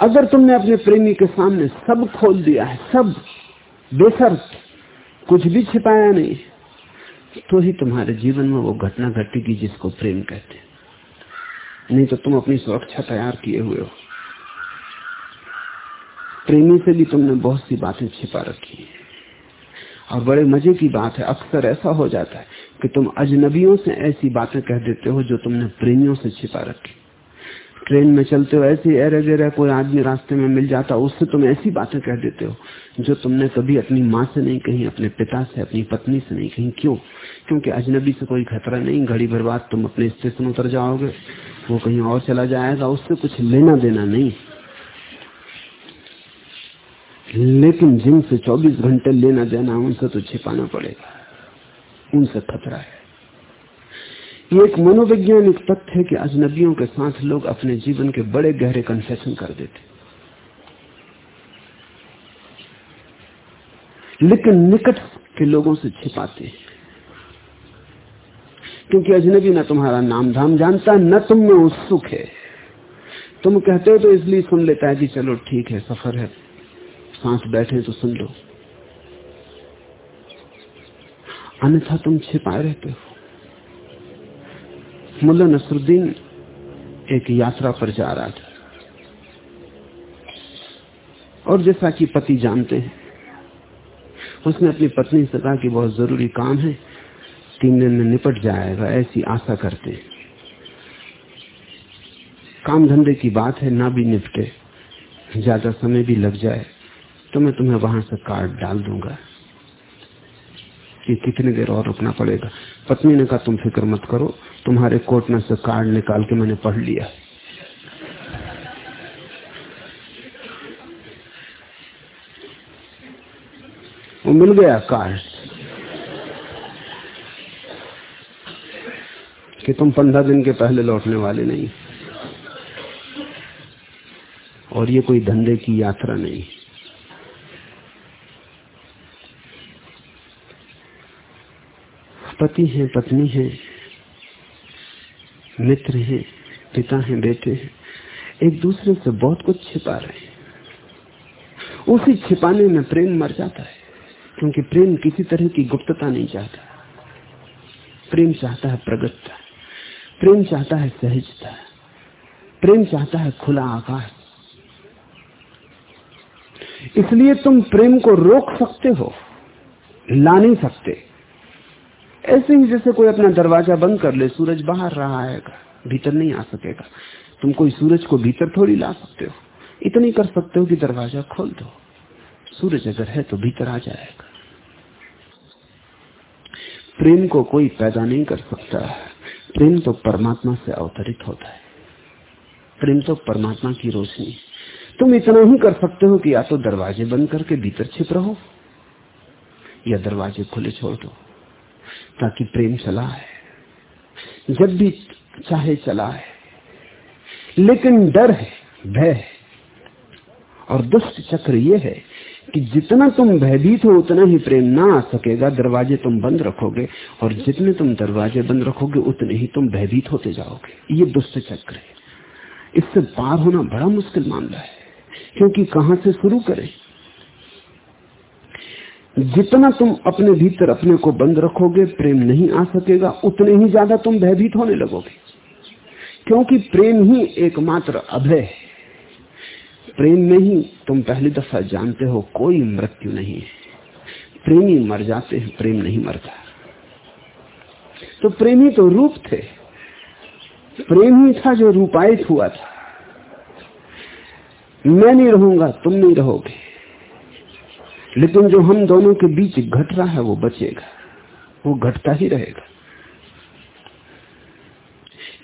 अगर तुमने अपने प्रेमी के सामने सब खोल दिया है, सब, बेसर्त, कुछ भी छिपाया नहीं तो ही तुम्हारे जीवन में वो घटना घटेगी जिसको प्रेम कहते हैं। नहीं तो तुम अपनी सुरक्षा तैयार किए हुए हो। प्रेमी से भी तुमने बहुत सी बातें छिपा रखी है। और बड़े मज़े की बात है, अक्सर ऐसा हो जाता है कि तुम अजनबियों से ऐसी बातें कह देते हो जो तुमने प्रेमियों से छिपा रखी। ट्रेन में चलते हो, ऐसे एरे गेरे कोई आदमी रास्ते में मिल जाता, उससे तुम ऐसी बातें कह देते हो जो तुमने कभी अपनी माँ से नहीं कही, अपने पिता से, अपनी पत्नी से नहीं कही। क्यों? क्योंकि अजनबी से कोई खतरा नहीं, घड़ी भर बाद तुम अपने स्टेशन उतर जाओगे, वो कहीं और चला जाएगा, उससे कुछ लेना देना नहीं। लेकिन जिनसे 24 घंटे लेना देना उनसे तो छिपाना पड़ेगा। उनसे खतरा है। ये एक मनोवैज्ञानिक तथ्य है कि अजनबियों के साथ लोग अपने जीवन के बड़े गहरे कन्फेशन कर देते। लेकिन निकट के लोगों से छिपाते हैं। क्योंकि अजनबी ना तुम्हारा नाम धाम जानता, न तुम में उत्सुक है। तुम कहते हो तो इसलिए सुन लेता है कि चलो ठीक है, सफ़र है। सांस बैठे तो सुन लो। अन्यथा तुम छिपाए रहते हो। मुल्ला नसरुद्दीन एक यात्रा पर जा रहा था। और जैसा कि पति जानते हैं, उसने अपनी पत्नी से कहा कि बहुत ज़रूरी काम है, तीन दिन में निपट जाएगा, ऐसी आशा करते काम धंधे की बात है, ना भी निपटे, ज़्यादा समय भी लग जाए। तो मैं तुम्हें वहाँ से कार्ड डाल दूँगा। कि कितनी देर और रुकना पड़ेगा? पत्नी ने कहा, तुम फ़िक्र मत करो, तुम्हारे कोट में से कार्ड निकाल के मैंने पढ़ लिया। वो मिल गया कार्ड। कि तुम पंद्रह दिन के पहले लौटने वाले नहीं। और ये कोई धंधे की यात्रा नहीं। पति हैं, पत्नी हैं, मित्र हैं, पिता हैं, बेटे हैं। एक दूसरे से बहुत कुछ छिपा रहे हैं। उसी छिपाने में प्रेम मर जाता है, क्योंकि प्रेम किसी तरह की गुप्तता नहीं चाहता। प्रेम चाहता है प्रगतता प्रेम चाहता है सहजता, प्रेम चाहता है खुला आकाश। इसलिए तुम प्रेम को रोक सकते हो, ला नहीं सकते। ऐसे ही जैसे कोई अपना दरवाज़ा बंद कर ले, सूरज बाहर रहा आएगा, भीतर नहीं आ सकेगा। तुम कोई सूरज को भीतर थोड़ी ला सकते हो। इतनी कर सकते हो कि दरवाज़ा खोल दो। सूरज अगर है तो भीतर आ जाएगा। प्रेम को कोई पैदा नहीं कर सकता। प्रेम तो परमात्मा से अवतरित होता है। प्रेम तो परमात्मा की रोशनी। तुम इतना ही कर सकते हो कि या तो दरवाजे बंद करके भीतर छिप रहो, या दरवाजे खुले छोड़ दो। ताकि प्रेम चला है जब भी चाहे चला है लेकिन डर है, भय है। और दुष्ट चक्र ये है कि जितना तुम भयभीत हो, उतना ही प्रेम ना आ सकेगा, दरवाजे तुम बंद रखोगे। और जितने तुम दरवाजे बंद रखोगे, उतने ही तुम भयभीत होते जाओगे। ये दुष्ट चक्र है। इससे पार होना बड़ा मुश्किल मामला है, क्योंकि कहाँ से शुरू करें? जितना तुम अपने भीतर अपने को बंद रखोगे, प्रेम नहीं आ सकेगा, उतने ही ज़्यादा तुम भयभीत होने लगोगे। क्योंकि प्रेम ही एकमात्र अभय है। प्रेम में ही तुम पहली दफ़ा जानते हो कोई मृत्यु नहीं है। प्रेमी मर जाते हैं, प्रेम नहीं मरता। तो प्रेमी तो रूप थे। प्रेम ही था जो रूपायित हुआ था। मैं नहीं रहूँगा, तुम नहीं रहोगे। लेकिन जो हम दोनों के बीच घट रहा है, वो बचेगा। वो घटता ही रहेगा।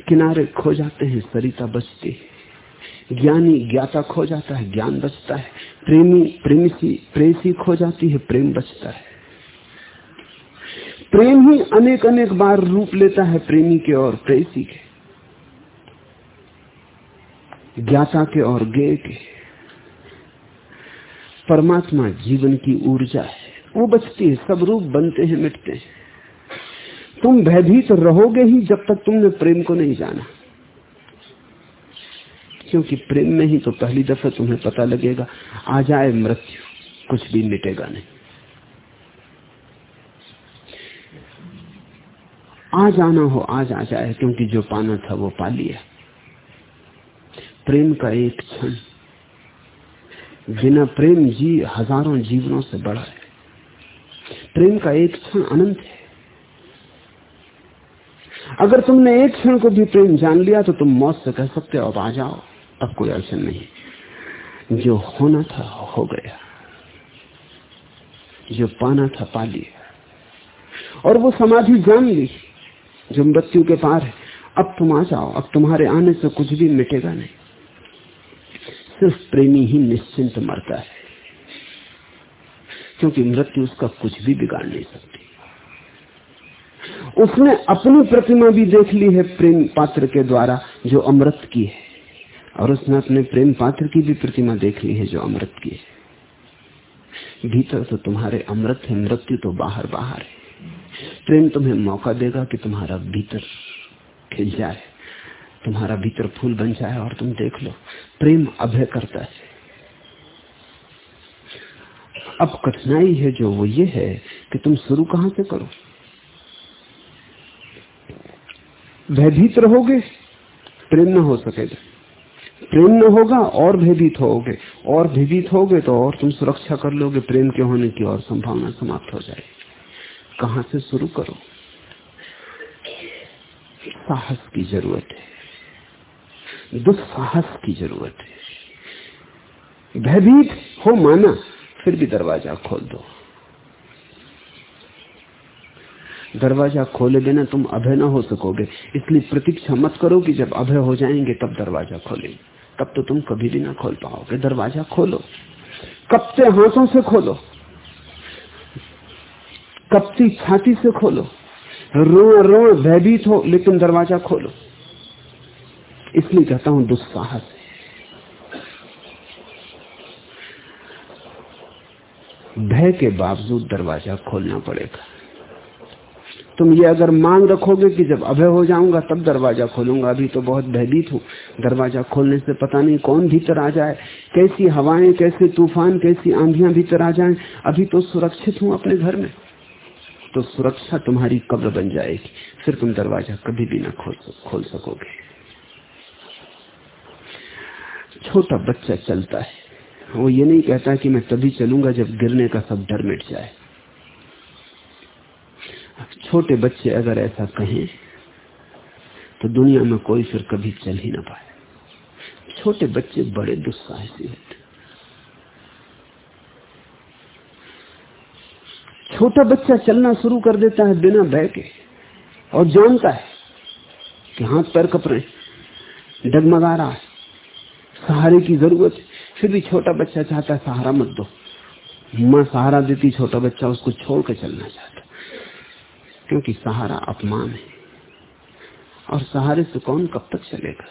किनारे खो जाते हैं, सरिता बचती है। ज्ञानी ज्ञाता खो जाता है, ज्ञान बचता है। प्रेमी प्रेमी प्रेसी खो जाती है, प्रेम बचता है। प्रेम ही अनेक अनेक बार रूप लेता है, प्रेमी के और प्रेसी के। ज्ञाता के और गे के। परमात्मा जीवन की ऊर्जा है। वो बचती है, सब रूप बनते हैं, मिटते हैं। तुम भयभीत रहोगे ही जब तक तुमने प्रेम को नहीं जाना। क्योंकि प्रेम में ही तो पहली दफे तुम्हें पता लगेगा, आ जाए मृत्यु, कुछ भी मिटेगा नहीं। आज आना हो आज आ जाए, क्योंकि जो पाना था वो पा लिया। प्रेम का एक क्षण। बिना प्रेम जी हज़ारों जीवनों से बड़ा है। प्रेम का एक क्षण अनंत है। अगर तुमने एक क्षण को भी प्रेम जान लिया तो तुम मौत से कह सकते हो, अब आ जाओ। अब कोई अड़चन नहीं। जो होना था, हो गया। जो पाना था, पा लिया। और वो समाधि जान ली, जो मृत्यु के पार है। अब तुम आ जाओ। अब तुम्हारे आने से कुछ भी मिटेगा नहीं। सिर्फ़ प्रेमी ही निश्चिंत मरता है, क्योंकि मृत्यु उसका कुछ भी बिगाड़ नहीं सकती। उसने अपनी प्रतिमा भी देख ली है प्रेम पात्र के द्वारा, जो अमृत की है। और उसने अपने प्रेम पात्र की भी प्रतिमा देख ली है, जो अमृत की है। भीतर तो तुम्हारे अमृत है, मृत्यु तो बाहर बाहर है। प्रेम तुम्हें मौका देगा कि तुम्हारा भीतर खिल जाए। तुम्हारा भीतर फूल बन जाए और तुम देख लो, प्रेम अभय करता है। अब कठिनाई है जो, वो ये है कि तुम शुरू कहाँ से करो? भयभीत रहोगे, प्रेम न हो सकेगा। प्रेम न होगा, और भयभीत होगे। और भयभीत होगे तो और तुम सुरक्षा कर लोगे, प्रेम के होने की और संभावना समाप्त हो जाएगी। कहाँ से शुरू करो? साहस की ज़रूरत है। दुस्साहस की ज़रूरत है। भयभीत हो माना, फिर भी दरवाज़ा खोल दो। दरवाज़ा खोले बिना तुम अभय ना हो सकोगे। इसलिए प्रतीक्षा मत करो कि जब अभय हो जाएँगे, तब दरवाज़ा खोलेंगे। तब तो तुम कभी भी ना खोल पाओगे। दरवाज़ा खोलो। कपते हाथों से खोलो? कपती छाती से खोलो? रो रो भयभीत हो, लेकिन दरवाज़ा खोलो। इसलिए कहता हूँ दुस्साहस भय के बावजूद दरवाज़ा खोलना पड़ेगा। तुम ये अगर मांग रखोगे कि जब अभय हो जाऊँगा, तब दरवाज़ा खोलूँगा। अभी तो बहुत भयभीत हूँ। दरवाज़ा खोलने से पता नहीं कौन भीतर आ जाए, कैसी हवाएँ, कैसे तूफ़ान, कैसी आंधियाँ भीतर आ जाएँ। अभी तो सुरक्षित हूँ अपने घर में। तो सुरक्षा तुम्हारी कब्र बन जाएगी। फिर तुम दरवाज़ा कभी भी ना खोल खोल सकोगे। छोटा बच्चा चलता है। वो ये नहीं कहता कि मैं तभी चलूँगा जब गिरने का सब डर मिट जाए। छोटे बच्चे अगर ऐसा कहें तो दुनिया में कोई फिर कभी चल ही ना पाए। छोटे बच्चे बड़े दुस्साहसी होते छोटा बच्चा चलना शुरू कर देता है बिना बह के, और जानता है कि हाथ पैर कपड़े डगमगा रहा है। सहारे की ज़रूरत फिर भी छोटा बच्चा चाहता है सहारा मत दो। माँ सहारा देती, छोटा बच्चा उसको छोड़ चलना चाहता क्योंकि सहारा अपमान है। और सहारे से कौन कब तक चलेगा?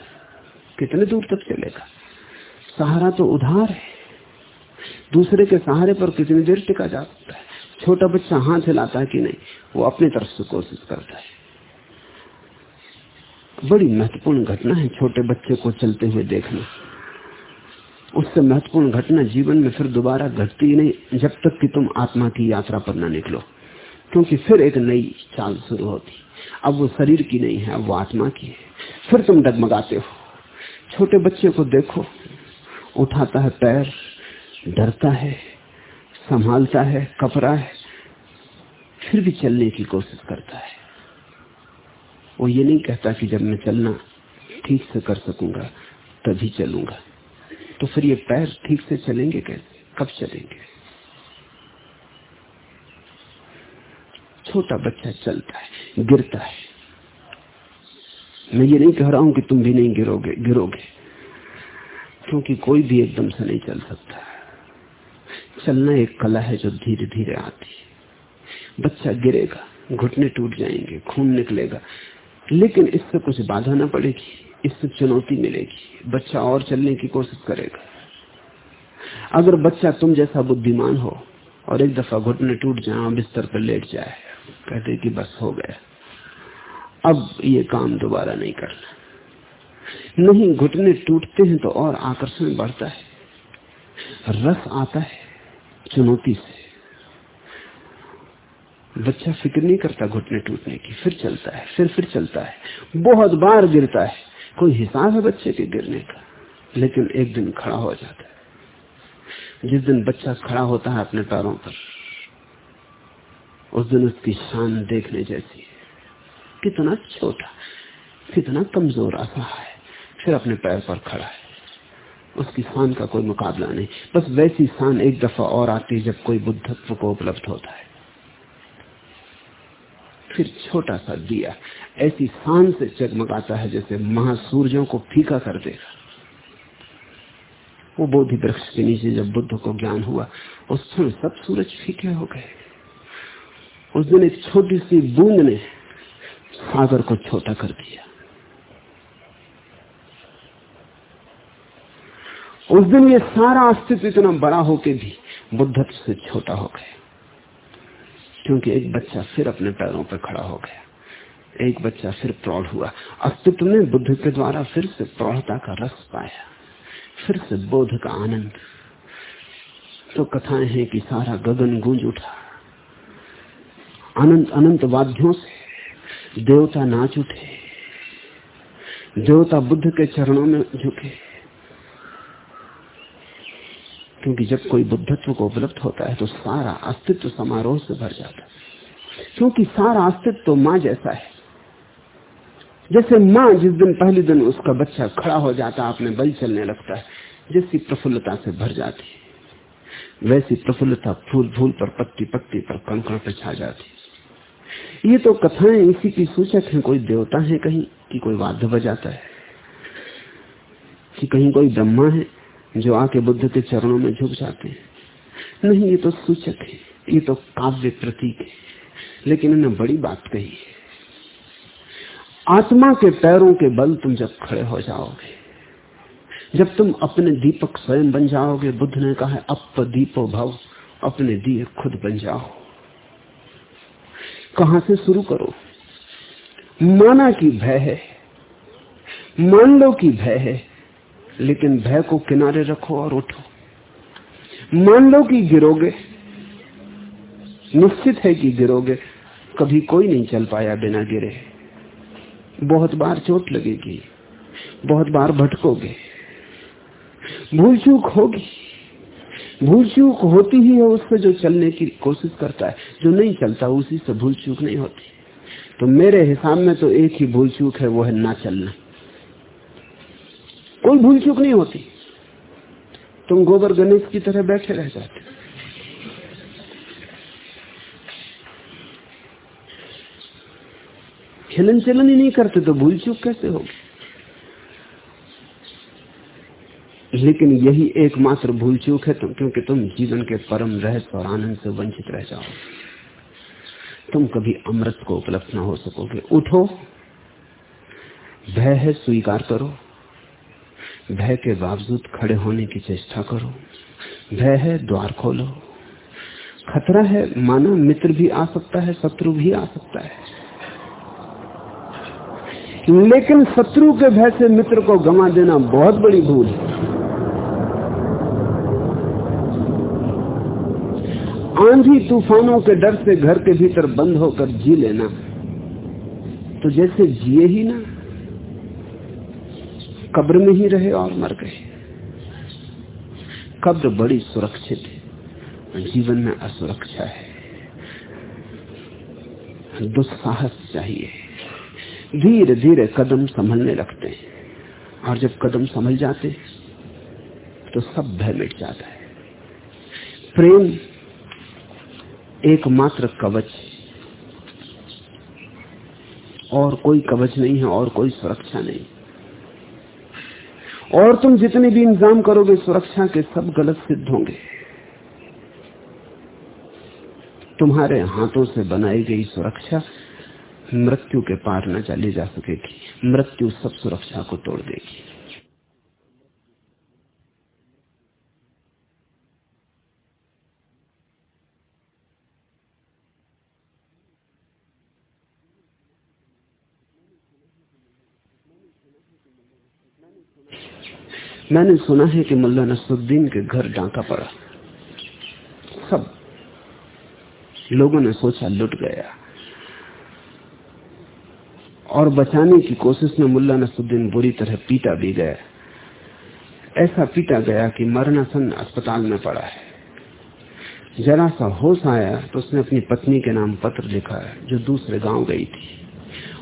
कितने दूर तक चलेगा? सहारा तो उधार है। दूसरे के सहारे पर कितनी देर टिका जा सकता है? छोटा बच्चा हाथ हिलाता है कि नहीं? वो अपनी तरफ़ से कोशिश करता है। बड़ी महत्वपूर्ण घटना है छोटे बच्चे को चलते हुए देखना। उससे महत्वपूर्ण घटना जीवन में फिर दोबारा घटती ही नहीं, जब तक कि तुम आत्मा की यात्रा पर न निकलो। क्योंकि फिर एक नई चाल शुरू होती। अब वो शरीर की नहीं है, अब वो आत्मा की है। फिर तुम डगमगाते हो। छोटे बच्चे को देखो। उठाता है पैर, डरता है, संभालता है कपड़ा है। फिर भी चलने की कोशिश करता है। वो ये नहीं कहता कि जब मैं चलना ठीक से कर सकूँगा, तभी चलूँगा। तो फिर ये पैर ठीक से चलेंगे कैसे? कब चलेंगे? छोटा बच्चा चलता है, गिरता है। मैं ये नहीं कह रहा हूँ कि तुम भी नहीं गिरोगे गिरोगे। क्योंकि कोई भी एकदम से नहीं चल सकता। चलना एक कला है जो धीरे धीरे आती है। बच्चा गिरेगा, घुटने टूट जाएँगे, खून निकलेगा। लेकिन इससे कुछ बाधा ना पड़ेगी। इससे चुनौती मिलेगी। बच्चा और चलने की कोशिश करेगा। अगर बच्चा तुम जैसा बुद्धिमान हो और एक दफ़ा घुटने टूट जाए, बिस्तर पर लेट जाए, कहते कि बस हो गया। अब ये काम दोबारा नहीं करना। नहीं, घुटने टूटते हैं तो और आकर्षण बढ़ता है। रस आता है चुनौती से। बच्चा फ़िक्र नहीं करता घुटने टूटने की, फिर चलता है, फिर फिर चलता है। बहुत बार गिरता है। कोई हिसाब है बच्चे के गिरने का? लेकिन एक दिन खड़ा हो जाता है। जिस दिन बच्चा खड़ा होता है अपने पैरों पर, उस दिन उसकी शान देखने जैसी है। कितना छोटा, कितना कमज़ोर असहा है। फिर अपने पैर पर खड़ा है। उसकी शान का कोई मुकाबला नहीं। बस वैसी शान एक दफ़ा और आती है जब कोई बुद्धत्व को उपलब्ध होता है। फिर छोटा सा दिया। ऐसी शान से जगमगाता है जैसे महासूर्यों को फीका कर देगा। वो बोधि वृक्ष के नीचे जब बुद्ध को ज्ञान हुआ, उस समय सब सूरज फीके हो गए। उस दिन एक छोटी सी बूंद ने सागर को छोटा कर दिया। उस दिन ये सारा अस्तित्व इतना बड़ा होके भी बुद्धत्व से छोटा हो गया क्योंकि एक बच्चा फिर अपने पैरों पर खड़ा हो गया। एक बच्चा फिर प्रौढ़ हुआ। अस्तित्व ने बुद्ध के द्वारा फिर से प्रौढ़ता का रस पाया। फिर से बोध का आनंद। तो कथाएँ हैं कि सारा गगन गूंज उठा। अनंत अनंत वाद्यों से देवता नाच उठे। देवता बुद्ध के चरणों में झुके। क्योंकि जब कोई बुद्धत्व को उपलब्ध होता है तो सारा अस्तित्व समारोह से भर जाता है। क्योंकि सारा अस्तित्व तो माँ जैसा है। जैसे माँ जिस दिन पहले दिन उसका बच्चा खड़ा हो जाता, अपने बल चलने लगता है, जैसी प्रफुल्लता से भर जाती है। वैसी प्रफुल्लता फूल फूल पर, पत्ती पत्ती पर कण कण पर छा जाती ये तो कथाएँ इसी की सूचक है, कोई देवता है कहीं कि कोई वाद्य बजाता है, कि कहीं कोई ब्रह्मा है जो आके बुद्ध के चरणों में झुक जाते हैं। नहीं, ये तो सूचक है, ये तो काव्य प्रतीक है, लेकिन इन्हें बड़ी बात कही है। आत्मा के पैरों के बल तुम जब खड़े हो जाओगे, जब तुम अपने दीपक स्वयं बन जाओगे, बुद्ध ने कहा है अप दीपो भव, अपने दिए खुद बन जाओ। कहा से शुरू करो? माना की भय है, मान लो की भय है लेकिन भय को किनारे रखो और उठो। मान लो कि गिरोगे। निश्चित है कि गिरोगे। कभी कोई नहीं चल पाया बिना गिरे। बहुत बार चोट लगेगी। बहुत बार भटकोगे। भूल चूक होगी। भूल चूक होती ही है उससे जो चलने की कोशिश करता है। जो नहीं चलता, उसी से भूल चूक नहीं होती। तो मेरे हिसाब में तो एक ही भूल चूक है, वो है ना चलना। कोई भूल चूक नहीं होती। तुम गोबर गणेश की तरह बैठे रह जाते। हिलन चलन ही नहीं करते तो भूल चूक कैसे होगी? लेकिन यही एकमात्र भूल चूक है तुम, क्योंकि तुम जीवन के परम रहस्य और आनंद से वंचित रह जाओ। तुम कभी अमृत को उपलब्ध ना हो सकोगे। उठो, भय है, स्वीकार करो। भय के बावजूद खड़े होने की चेष्टा करो। भय है, द्वार खोलो। खतरा है, माना मित्र भी आ सकता है, शत्रु भी आ सकता है। लेकिन शत्रु के भय से मित्र को गंवा देना बहुत बड़ी भूल है। आंधी तूफानों के डर से घर के भीतर बंद होकर जी लेना। तो जैसे जिए ही ना कब्र में ही रहे और मर गए। कब्र बड़ी सुरक्षित है, जीवन में असुरक्षा है। दुस्साहस चाहिए। धीरे धीरे कदम संभलने लगते हैं और जब कदम संभल जाते तो सब भय मिट जाता है। प्रेम एकमात्र कवच और कोई कवच नहीं है, और कोई सुरक्षा नहीं। और तुम जितने भी इंतज़ाम करोगे सुरक्षा के सब गलत सिद्ध होंगे। तुम्हारे हाथों से बनाई गई सुरक्षा मृत्यु के पार न चली जा सकेगी। मृत्यु सब सुरक्षा को तोड़ देगी। मैंने सुना है कि मुल्ला नसरुद्दीन के घर डांका पड़ा। सब लोगों ने सोचा लुट गया। और बचाने की कोशिश में मुल्ला नसरुद्दीन बुरी तरह पीटा भी गया। ऐसा पीटा गया कि मरणासन अस्पताल में पड़ा है। जरा सा होश आया तो उसने अपनी पत्नी के नाम पत्र लिखा है, जो दूसरे गाँव गई थी।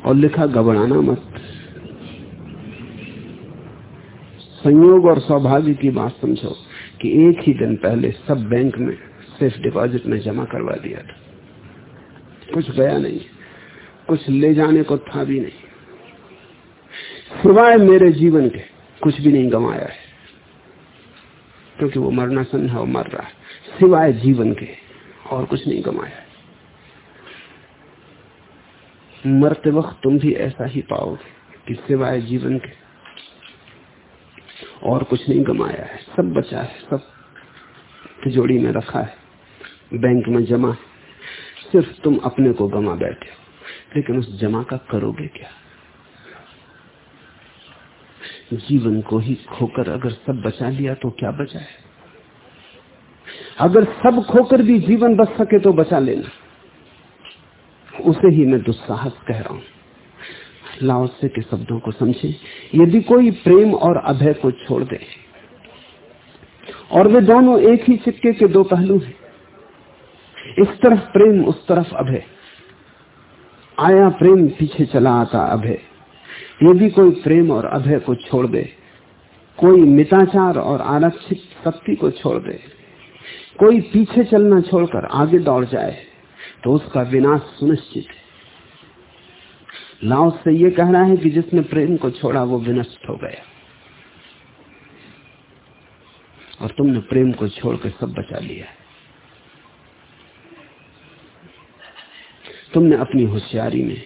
और लिखा, घबराना मत। संयोग और सौभाग्य की बात समझो कि एक ही दिन पहले सब बैंक में सेफ़ डिपॉजिट में जमा करवा दिया था। कुछ गया नहीं, कुछ ले जाने को था भी नहीं। सिवाय मेरे जीवन के, कुछ भी नहीं गंवाया है। क्योंकि वो मरना सन है मर रहा है। सिवाय जीवन के, और कुछ नहीं गंवाया है। मरते वक्त तुम भी ऐसा ही पाओगे कि सिवाय जीवन के और कुछ नहीं गमाया है। सब बचा है, सब तिजोड़ी में रखा है, बैंक में जमा है। सिर्फ़ तुम अपने को गमा बैठे हो। लेकिन उस जमा का करोगे क्या? जीवन को ही खोकर अगर सब बचा लिया तो क्या बचा है? अगर सब खोकर भी जीवन बच सके तो बचा लेना। उसे ही मैं दुस्साहस कह रहा हूँ। लाओसे के शब्दों को समझे। यदि कोई प्रेम और अभय को छोड़ दे, और वे दोनों एक ही सिक्के के दो पहलू हैं, इस तरफ़ प्रेम, उस तरफ़ अभय। आया प्रेम, पीछे चला आता अभय। यदि कोई प्रेम और अभय को छोड़ दे, कोई मिताचार और आरक्षित शक्ति को छोड़ दे, कोई पीछे चलना छोड़कर आगे दौड़ जाए तो उसका विनाश सुनिश्चित है। लाओस से यह कहना है कि जिसने प्रेम को छोड़ा, वो विनष्ट हो गया। और तुमने प्रेम को छोड़कर सब बचा लिया है। तुमने अपनी होशियारी में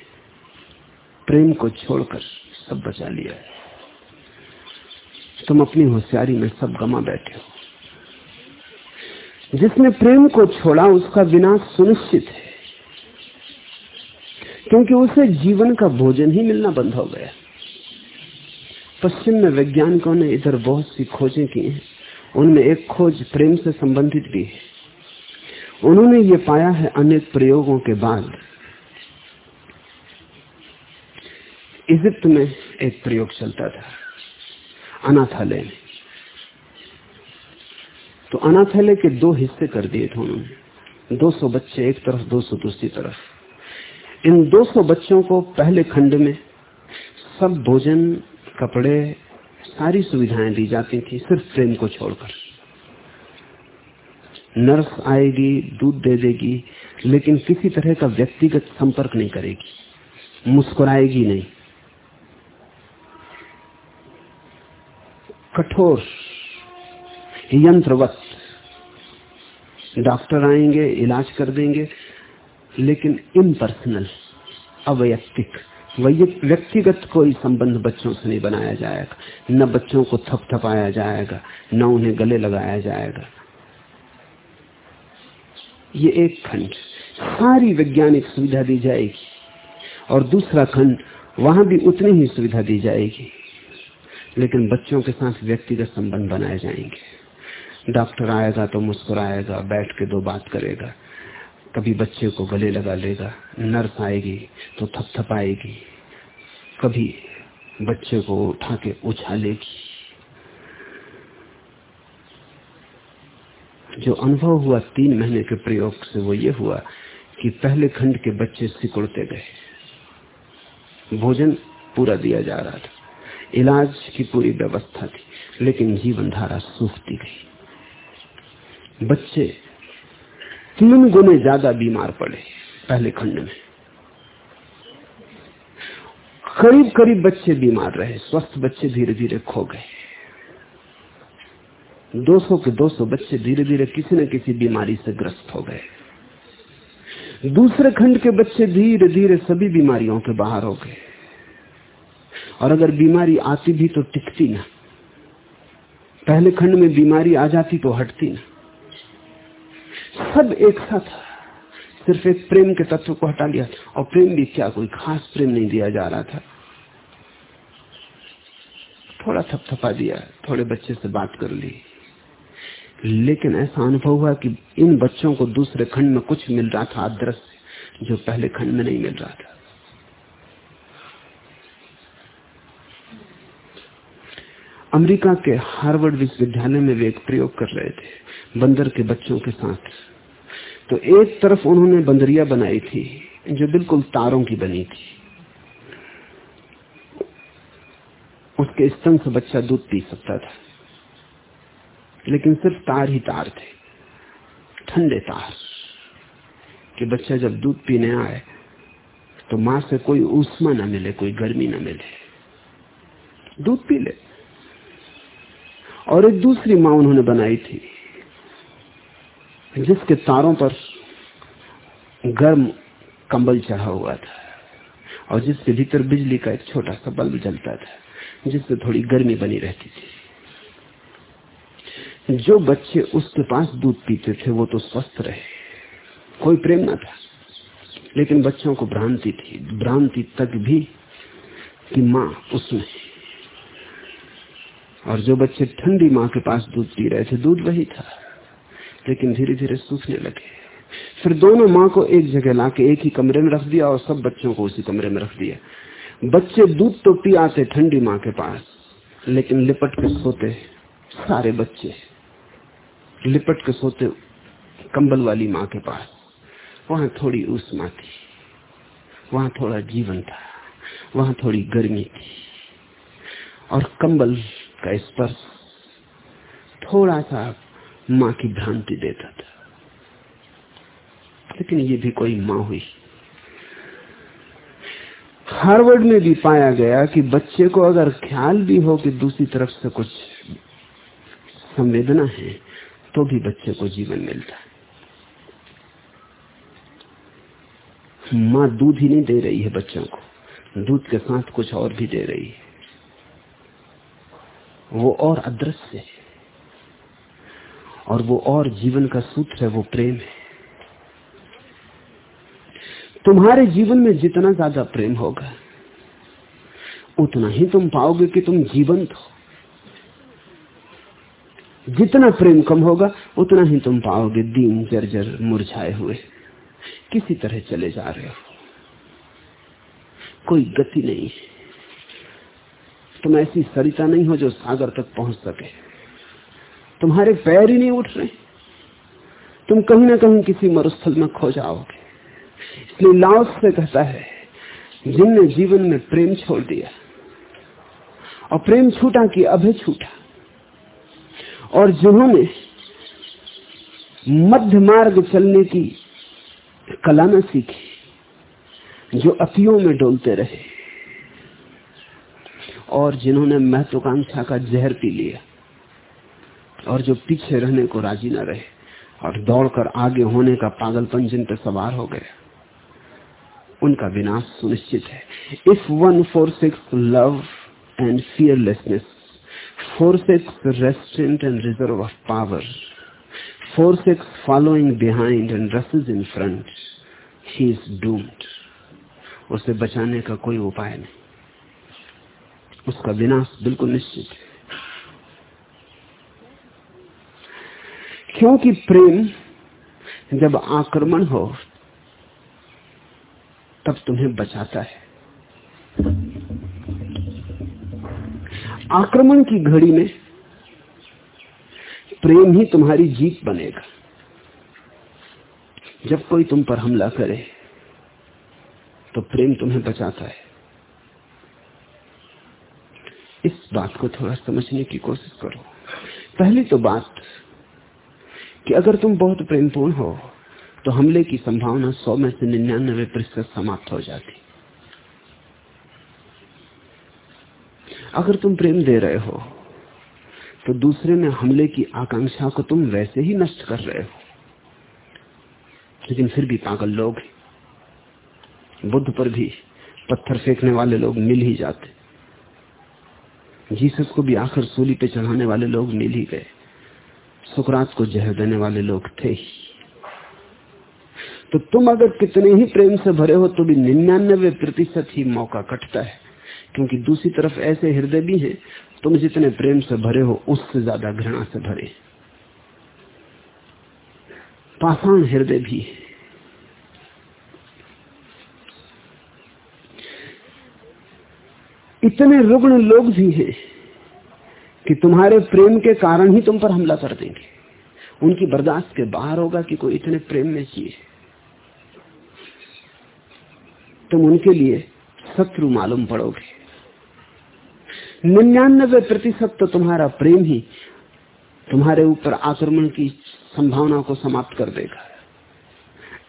प्रेम को छोड़कर सब बचा लिया है। तुम अपनी होशियारी में सब गमा बैठे हो। जिसने प्रेम को छोड़ा, उसका विनाश सुनिश्चित है। क्योंकि उसे जीवन का भोजन ही मिलना बंद हो गया। पश्चिम में वैज्ञानिकों ने इधर बहुत सी खोजें की हैं। उनमें एक खोज प्रेम से संबंधित भी है। उन्होंने ये पाया है अनेक प्रयोगों के बाद। इजिप्त में एक प्रयोग चलता था, अनाथालय में। तो अनाथालय के दो हिस्से कर दिए थे उन्होंने। 200 बच्चे एक तरफ़ 200 दूसरी तरफ़। इन 200 बच्चों को पहले खंड में सब भोजन, कपड़े, सारी सुविधाएँ दी जाती थी सिर्फ़ प्रेम को छोड़कर। नर्स आएगी, दूध दे देगी, लेकिन किसी तरह का व्यक्तिगत संपर्क नहीं करेगी। मुस्कुराएगी नहीं। कठोर यंत्रवत। डॉक्टर आएँगे, इलाज कर देंगे लेकिन इम्पर्सनल अवैयक्तिक व्यक्तिगत कोई संबंध बच्चों से नहीं बनाया जाएगा। न बच्चों को थपथपाया जाएगा, न उन्हें गले लगाया जाएगा। ये एक खंड। सारी वैज्ञानिक सुविधा दी जाएगी। और दूसरा खंड, वहाँ भी उतनी ही सुविधा दी जाएगी। लेकिन बच्चों के साथ व्यक्तिगत संबंध बनाए जाएँगे। डॉक्टर आएगा तो मुस्कुराएगा, बैठ के दो बात करेगा। कभी बच्चे को गले लगा लेगा नर्स आएगी तो थपथपाएगी कभी बच्चे को उठा के उछालेगी। जो अनुभव हुआ तीन महीने के प्रयोग से वो ये हुआ कि पहले खंड के बच्चे सिकुड़ते गए। भोजन पूरा दिया जा रहा था। इलाज की पूरी व्यवस्था थी, लेकिन जीवन धारा सूखती गई। बच्चे तीन गुने ज़्यादा बीमार पड़े पहले खंड में। करीब करीब बच्चे बीमार रहे, स्वस्थ बच्चे धीरे धीरे खो गए। 200 के 200 बच्चे धीरे धीरे किसी न किसी बीमारी से ग्रस्त हो गए। दूसरे खंड के बच्चे धीरे धीरे सभी बीमारियों के बाहर हो गए। और अगर बीमारी आती भी तो टिकती ना। पहले खंड में बीमारी आ जाती तो हटती ना। सब एक सा था सिर्फ़ एक प्रेम के तत्व को हटा लिया और प्रेम भी क्या, कोई खास प्रेम नहीं दिया जा रहा था। थोड़ा थपथपा दिया, थोड़े बच्चे से बात कर ली। लेकिन ऐसा अनुभव हुआ कि इन बच्चों को दूसरे खंड में कुछ मिल रहा था अदृश्य जो पहले खंड में नहीं मिल रहा था। अमेरिका के हार्वर्ड विश्वविद्यालय में वे एक प्रयोग कर रहे थे। बंदर के बच्चों के साथ। तो एक तरफ़ उन्होंने बंदरिया बनाई थी, जो बिल्कुल तारों की बनी थी। उसके स्तन से बच्चा दूध पी सकता था। लेकिन सिर्फ़ तार ही तार थे, ठंडे तार। कि बच्चा जब दूध पीने आए तो माँ से कोई ऊष्मा ना मिले, कोई गर्मी ना मिले। दूध पी ले। और एक दूसरी माँ उन्होंने बनाई थी जिसके तारों पर गर्म कंबल चढ़ा हुआ था और जिसके भीतर बिजली का एक छोटा सा बल्ब जलता था, जिससे थोड़ी गर्मी बनी रहती थी। जो बच्चे उसके पास दूध पीते थे, वो तो स्वस्थ रहे। कोई प्रेम ना था। लेकिन बच्चों को भ्रांति थी, भ्रांति तक भी कि माँ उसमें। और जो बच्चे ठंडी माँ के पास दूध पी रहे थे, दूध वही था। लेकिन धीरे धीरे सूखने लगे। फिर दोनों माँ को एक जगह लाके एक ही कमरे में रख दिया और सब बच्चों को उसी कमरे में रख दिया। बच्चे दूध तो पी आते ठंडी माँ के पास, लेकिन लिपट के सोते सारे बच्चे, लिपट के सोते कंबल वाली माँ के पास। वहाँ थोड़ी उष्मा थी, वहाँ थोड़ा जीवन था, वहाँ थोड़ी गर्मी थी। और कंबल का स्पर्श थोड़ा सा माँ की भ्रांति देता था। लेकिन ये भी कोई माँ हुई। हार्वर्ड में भी पाया गया कि बच्चे को अगर ख्याल भी हो कि दूसरी तरफ़ से कुछ संवेदना है तो भी बच्चे को जीवन मिलता है। माँ दूध ही नहीं दे रही है बच्चों को। दूध के साथ कुछ और भी दे रही है। वो और अदृश्य है। और वो और जीवन का सूत्र है, वो प्रेम है। तुम्हारे जीवन में जितना ज़्यादा प्रेम होगा, उतना ही तुम पाओगे कि तुम जीवंत हो। जितना प्रेम कम होगा, उतना ही तुम पाओगे दीन जर्जर मुरझाए हुए। किसी तरह चले जा रहे हो। कोई गति नहीं है। तुम ऐसी सरिता नहीं हो जो सागर तक पहुँच सके। तुम्हारे पैर ही नहीं उठ रहे। तुम कहीं ना कहीं किसी मरुस्थल में खो जाओगे। इसलिए लाओस से कहता है, जिनने जीवन में प्रेम छोड़ दिया और प्रेम छूटा कि अभय छूटा, और जिन्होंने मध्य मार्ग चलने की कला न सीखी, जो अतियों में डोलते रहे, और जिन्होंने महत्वाकांक्षा का जहर पी लिया। और जो पीछे रहने को राज़ी न रहे और दौड़कर आगे होने का पागलपन जिन पर सवार हो गया उनका विनाश सुनिश्चित है। If one forsakes love and fearlessness forsakes restraint and reserve of power forsakes following behind and rushes in front he is doomed उसे बचाने का कोई उपाय नहीं। उसका विनाश बिल्कुल निश्चित है। क्योंकि प्रेम जब आक्रमण हो, तब तुम्हें बचाता है। आक्रमण की घड़ी में प्रेम ही तुम्हारी जीत बनेगा। जब कोई तुम पर हमला करे तो प्रेम तुम्हें बचाता है। इस बात को थोड़ा समझने की कोशिश करो। पहली तो बात कि अगर तुम बहुत प्रेमपूर्ण हो तो हमले की संभावना सौ में से निन्यानबे प्रतिशत समाप्त हो जाती। अगर तुम प्रेम दे रहे हो तो दूसरे में हमले की आकांक्षा को तुम वैसे ही नष्ट कर रहे हो। लेकिन फिर भी पागल लोग बुद्ध पर भी पत्थर फेंकने वाले लोग मिल ही जाते। जीसस को भी आखिर सूली पे चढ़ाने वाले लोग मिल ही गए। सुकरात को जहर देने वाले लोग थे। तो तुम अगर कितने ही प्रेम से भरे हो तो भी निन्यानबे प्रतिशत ही मौका कटता है। क्योंकि दूसरी तरफ़ ऐसे हृदय भी हैं, तुम जितने प्रेम से भरे हो, उससे ज़्यादा घृणा से भरे। पाषाण हृदय भी है। इतने रुग्ण लोग भी हैं कि तुम्हारे प्रेम के कारण ही तुम पर हमला कर देंगे। उनकी बर्दाश्त के बाहर होगा कि कोई इतने प्रेम में जिए तुम उनके लिए शत्रु मालूम पड़ोगे। निन्यानबे प्रतिशत तो तुम्हारा प्रेम ही तुम्हारे ऊपर आक्रमण की संभावना को समाप्त कर देगा।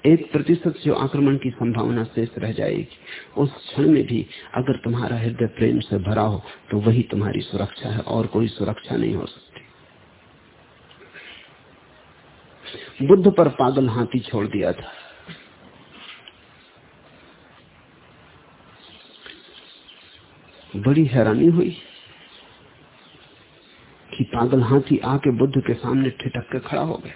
एक प्रतिशत जो आक्रमण की संभावना शेष रह जाएगी। उस क्षण में भी अगर तुम्हारा हृदय प्रेम से भरा हो तो वही तुम्हारी सुरक्षा है और कोई सुरक्षा नहीं हो सकती। बुद्ध पर पागल हाथी छोड़ दिया था। बड़ी हैरानी हुई कि पागल हाथी आके बुद्ध के सामने ठिटक के खड़ा हो गया।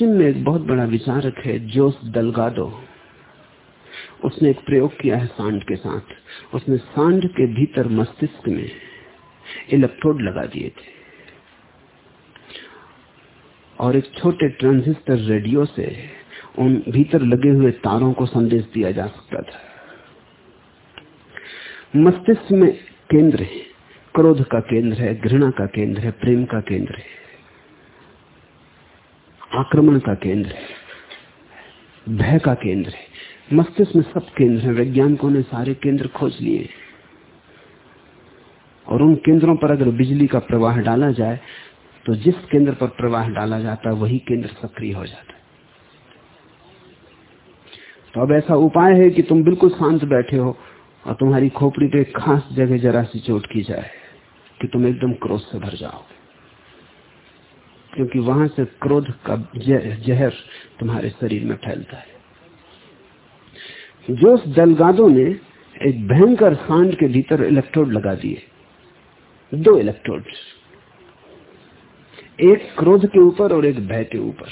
पश्चिम में एक बहुत बड़ा विचारक है, जोस दलगाडो उसने एक प्रयोग किया है सांड के साथ। उसने सांड के भीतर मस्तिष्क में इलेक्ट्रोड लगा दिए थे। और एक छोटे ट्रांजिस्टर रेडियो से उन भीतर लगे हुए तारों को संदेश दिया जा सकता था। मस्तिष्क में केंद्र है। क्रोध का केंद्र है, घृणा का केंद्र है, प्रेम का केंद्र है। आक्रमण का केंद्र है। भय का केंद्र है। मस्तिष्क में सब केंद्र है। वैज्ञानिकों ने सारे केंद्र खोज लिए। और उन केंद्रों पर अगर बिजली का प्रवाह डाला जाए तो जिस केंद्र पर प्रवाह डाला जाता है, वही केंद्र सक्रिय हो जाता है। तो अब ऐसा उपाय है कि तुम बिल्कुल शांत बैठे हो और तुम्हारी खोपड़ी पे खास जगह जरा सी चोट की जाए कि तुम एकदम क्रोध से भर जाओ क्योंकि वहाँ से क्रोध का जहर तुम्हारे शरीर में फैलता है। जोश दलगादो ने एक भयंकर सांड के भीतर इलेक्ट्रोड लगा दिए। दो इलेक्ट्रोड एक क्रोध के ऊपर और एक भय के ऊपर।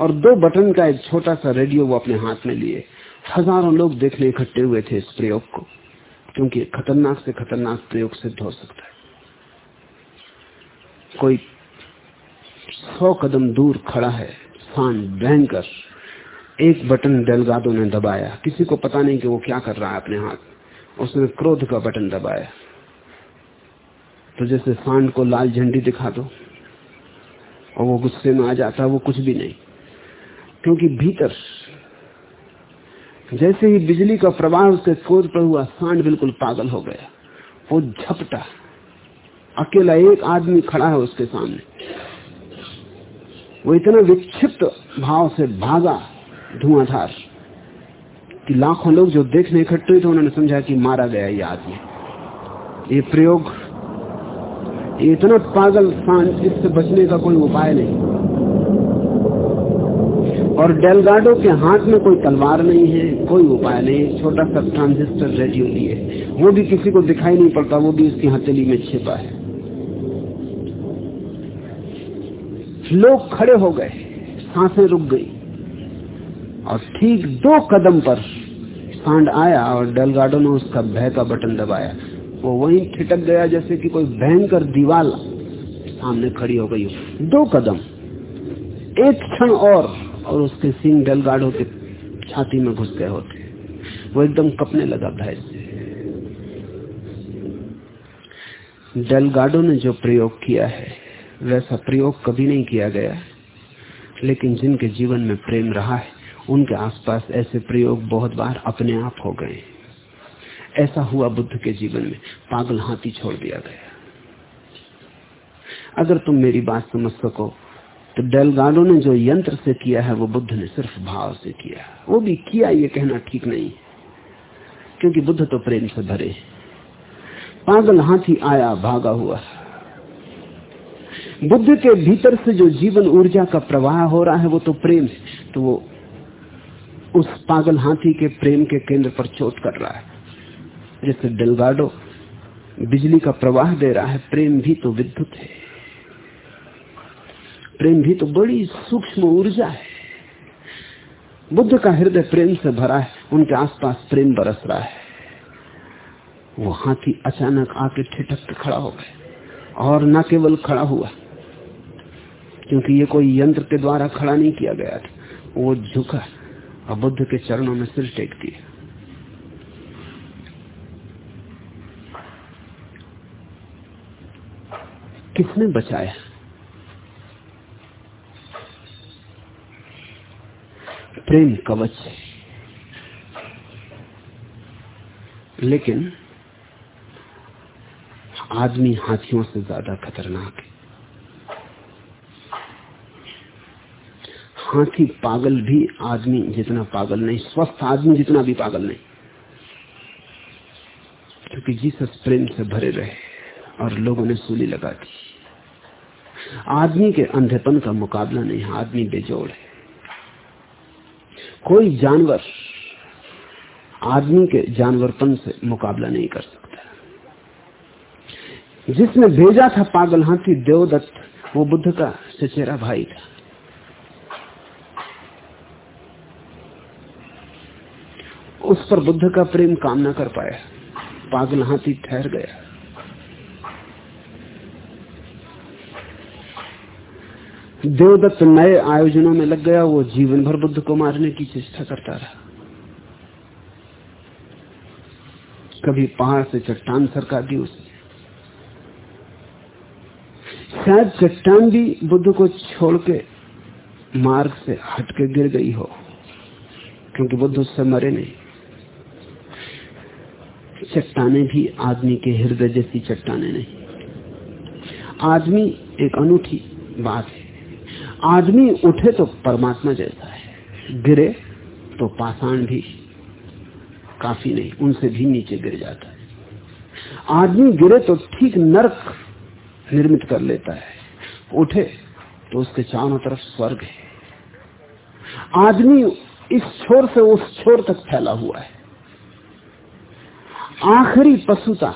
और दो बटन का एक छोटा सा रेडियो वो अपने हाथ में लिए। हज़ारों लोग देखने इकट्ठे हुए थे इस प्रयोग को, क्योंकि खतरनाक से खतरनाक प्रयोग सिद्ध हो सकता है। कोई सौ कदम दूर खड़ा है शान भयंकर। एक बटन डेलगादो ने दबाया। किसी को पता नहीं कि वो क्या कर रहा है अपने हाथ। उसने क्रोध का बटन दबाया। तो जैसे सांड को लाल झंडी दिखा दो, और वो गुस्से में आ जाता है वो कुछ भी नहीं। क्योंकि भीतर जैसे ही बिजली का प्रवाह उसके क्रोध पर हुआ सांड बिल्कुल पागल हो गया। वो झपटा। अकेला एक आदमी खड़ा है उसके सामने। वो इतना विक्षिप्त भाव से भागा, धुआंधार, कि लाखों लोग जो देखने इकट्ठे थे, उन्होंने समझा कि मारा गया ये आदमी। ये प्रयोग, ये इतना पागल सांड, इससे बचने का कोई उपाय नहीं। और डेलगाडो के हाथ में कोई तलवार नहीं है, कोई उपाय नहीं। छोटा सा ट्रांजिस्टर रेडियो लिए वो भी किसी को दिखाई नहीं पड़ता, वो भी उसकी हथेली में छिपा है। लोग खड़े हो गए, साँसें रुक गई। और ठीक दो कदम पर सांड आया और डेलगाडो ने उसका भय का बटन दबाया। वो वहीं ठिटक गया जैसे कि कोई भयंकर दीवार सामने खड़ी हो गई दो कदम, एक क्षण और और उसके सिंह डेलगाडो के छाती में घुस गए होते। वो एकदम कपने लगा भय से। डेलगाडो ने जो प्रयोग किया है वैसा प्रयोग कभी नहीं किया गया। लेकिन जिनके जीवन में प्रेम रहा है, उनके आसपास ऐसे प्रयोग बहुत बार अपने आप हो गए ऐसा हुआ बुद्ध के जीवन में। पागल हाथी छोड़ दिया गया। अगर तुम मेरी बात समझ सको तो डेलगाडो ने जो यंत्र से किया है, वो बुद्ध ने सिर्फ़ भाव से किया वो भी किया, ये कहना ठीक नहीं क्योंकि बुद्ध तो प्रेम से भरे पागल हाथी आया, भागा हुआ बुद्ध के भीतर से जो जीवन ऊर्जा का प्रवाह हो रहा है, वो तो प्रेम है। तो वो उस पागल हाथी के प्रेम के केंद्र पर चोट कर रहा है। जैसे डेलगाडो बिजली का प्रवाह दे रहा है, प्रेम भी तो विद्युत है। प्रेम भी तो बड़ी सूक्ष्म ऊर्जा है। बुद्ध का हृदय प्रेम से भरा है, उनके आसपास प्रेम बरस रहा है। वो हाथी अचानक आके ठिठक खड़ा हो गए, और न केवल खड़ा हुआ क्योंकि ये कोई यंत्र के द्वारा खड़ा नहीं किया गया था। वो झुका और बुद्ध के चरणों में सिर टेक दिया। किसने बचाया? प्रेम कवच लेकिन आदमी हाथियों से ज़्यादा खतरनाक है। हाथी पागल भी आदमी जितना पागल नहीं, स्वस्थ आदमी जितना भी पागल नहीं। क्योंकि जीसस प्रेम से भरे रहे और लोगों ने सूली लगा दी। आदमी के अंधेपन का मुकाबला नहीं, आदमी बेजोड़ है। कोई जानवर आदमी के जानवरपन से मुकाबला नहीं कर सकता। जिसने भेजा था पागल हाथी, देवदत्त, वो बुद्ध का सचेरा भाई था। उस पर बुद्ध का प्रेम काम ना कर पाया। पागल हाथी ठहर गया। देवदत्त नए आयोजनों में लग गया, वो जीवन भर बुद्ध को मारने की चेष्टा करता रहा। कभी पहाड़ से चट्टान सरका दी उसने शायद चट्टान भी बुद्ध को छोड़ के मार्ग से हटके गिर गई हो, क्योंकि बुद्ध उससे मरे नहीं। चट्टाने भी आदमी के हृदय जैसी चट्टाने नहीं। आदमी एक अनूठी बात है। आदमी उठे तो परमात्मा जैसा है, गिरे तो पाषाण भी काफ़ी नहीं, उनसे भी नीचे गिर जाता है। आदमी गिरे तो ठीक नरक निर्मित कर लेता है, उठे तो उसके चारों तरफ़ स्वर्ग है। आदमी इस छोर से उस छोर तक फैला हुआ है। आखिरी पशुता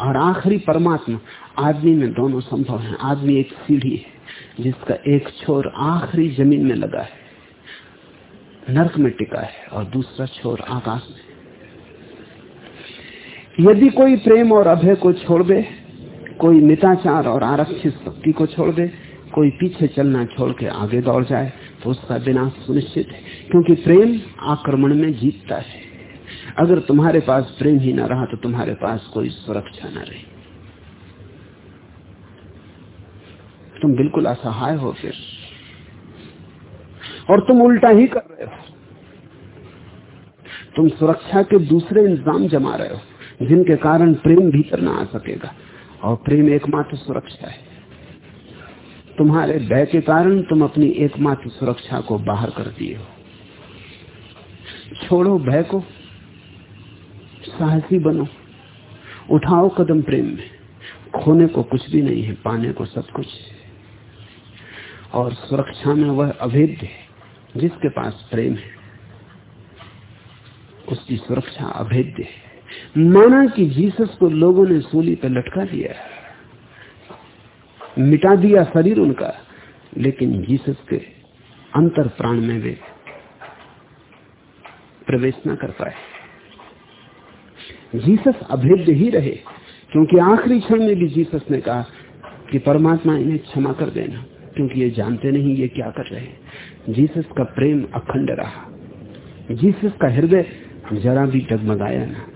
और आखिरी परमात्मा। आदमी में दोनों संभव है। आदमी एक सीढ़ी है, जिसका एक छोर आखिरी ज़मीन में लगा है, नरक में टिका है और दूसरा छोर आकाश में। यदि कोई प्रेम और अभय को छोड़ दे, कोई मिताचार और आरक्षित शक्ति को छोड़ दे, कोई पीछे चलना छोड़ के आगे दौड़ जाए तो उसका विनाश सुनिश्चित है, क्योंकि प्रेम आक्रमण में जीतता है। अगर तुम्हारे पास प्रेम ही ना रहा तो तुम्हारे पास कोई सुरक्षा न रही। तुम बिल्कुल असहाय हो फिर। और तुम उल्टा ही कर रहे हो। तुम सुरक्षा के दूसरे इंतज़ाम जमा रहे हो, जिनके कारण प्रेम भीतर ना आ सकेगा। और प्रेम एकमात्र सुरक्षा है। तुम्हारे भय के कारण तुम अपनी एकमात्र सुरक्षा को बाहर कर दिए हो। छोड़ो भय को। साहसी बनो। उठाओ कदम प्रेम में। खोने को कुछ भी नहीं है, पाने को सब कुछ और सुरक्षा में वह अभेद्य है, जिसके पास प्रेम है। उसकी सुरक्षा अभेद्य है। माना कि जीसस को लोगों ने सूली पर लटका दिया। मिटा दिया शरीर उनका, लेकिन जीसस के अंतर प्राण में वे प्रवेश न कर पाए। जीसस अभेद्य ही रहे। क्योंकि आखिरी क्षण में भी जीसस ने कहा कि परमात्मा इन्हें क्षमा कर देना, क्योंकि ये जानते नहीं ये क्या कर रहे जीसस का प्रेम अखंड रहा। जीसस का हृदय जरा भी डगमगाया ना,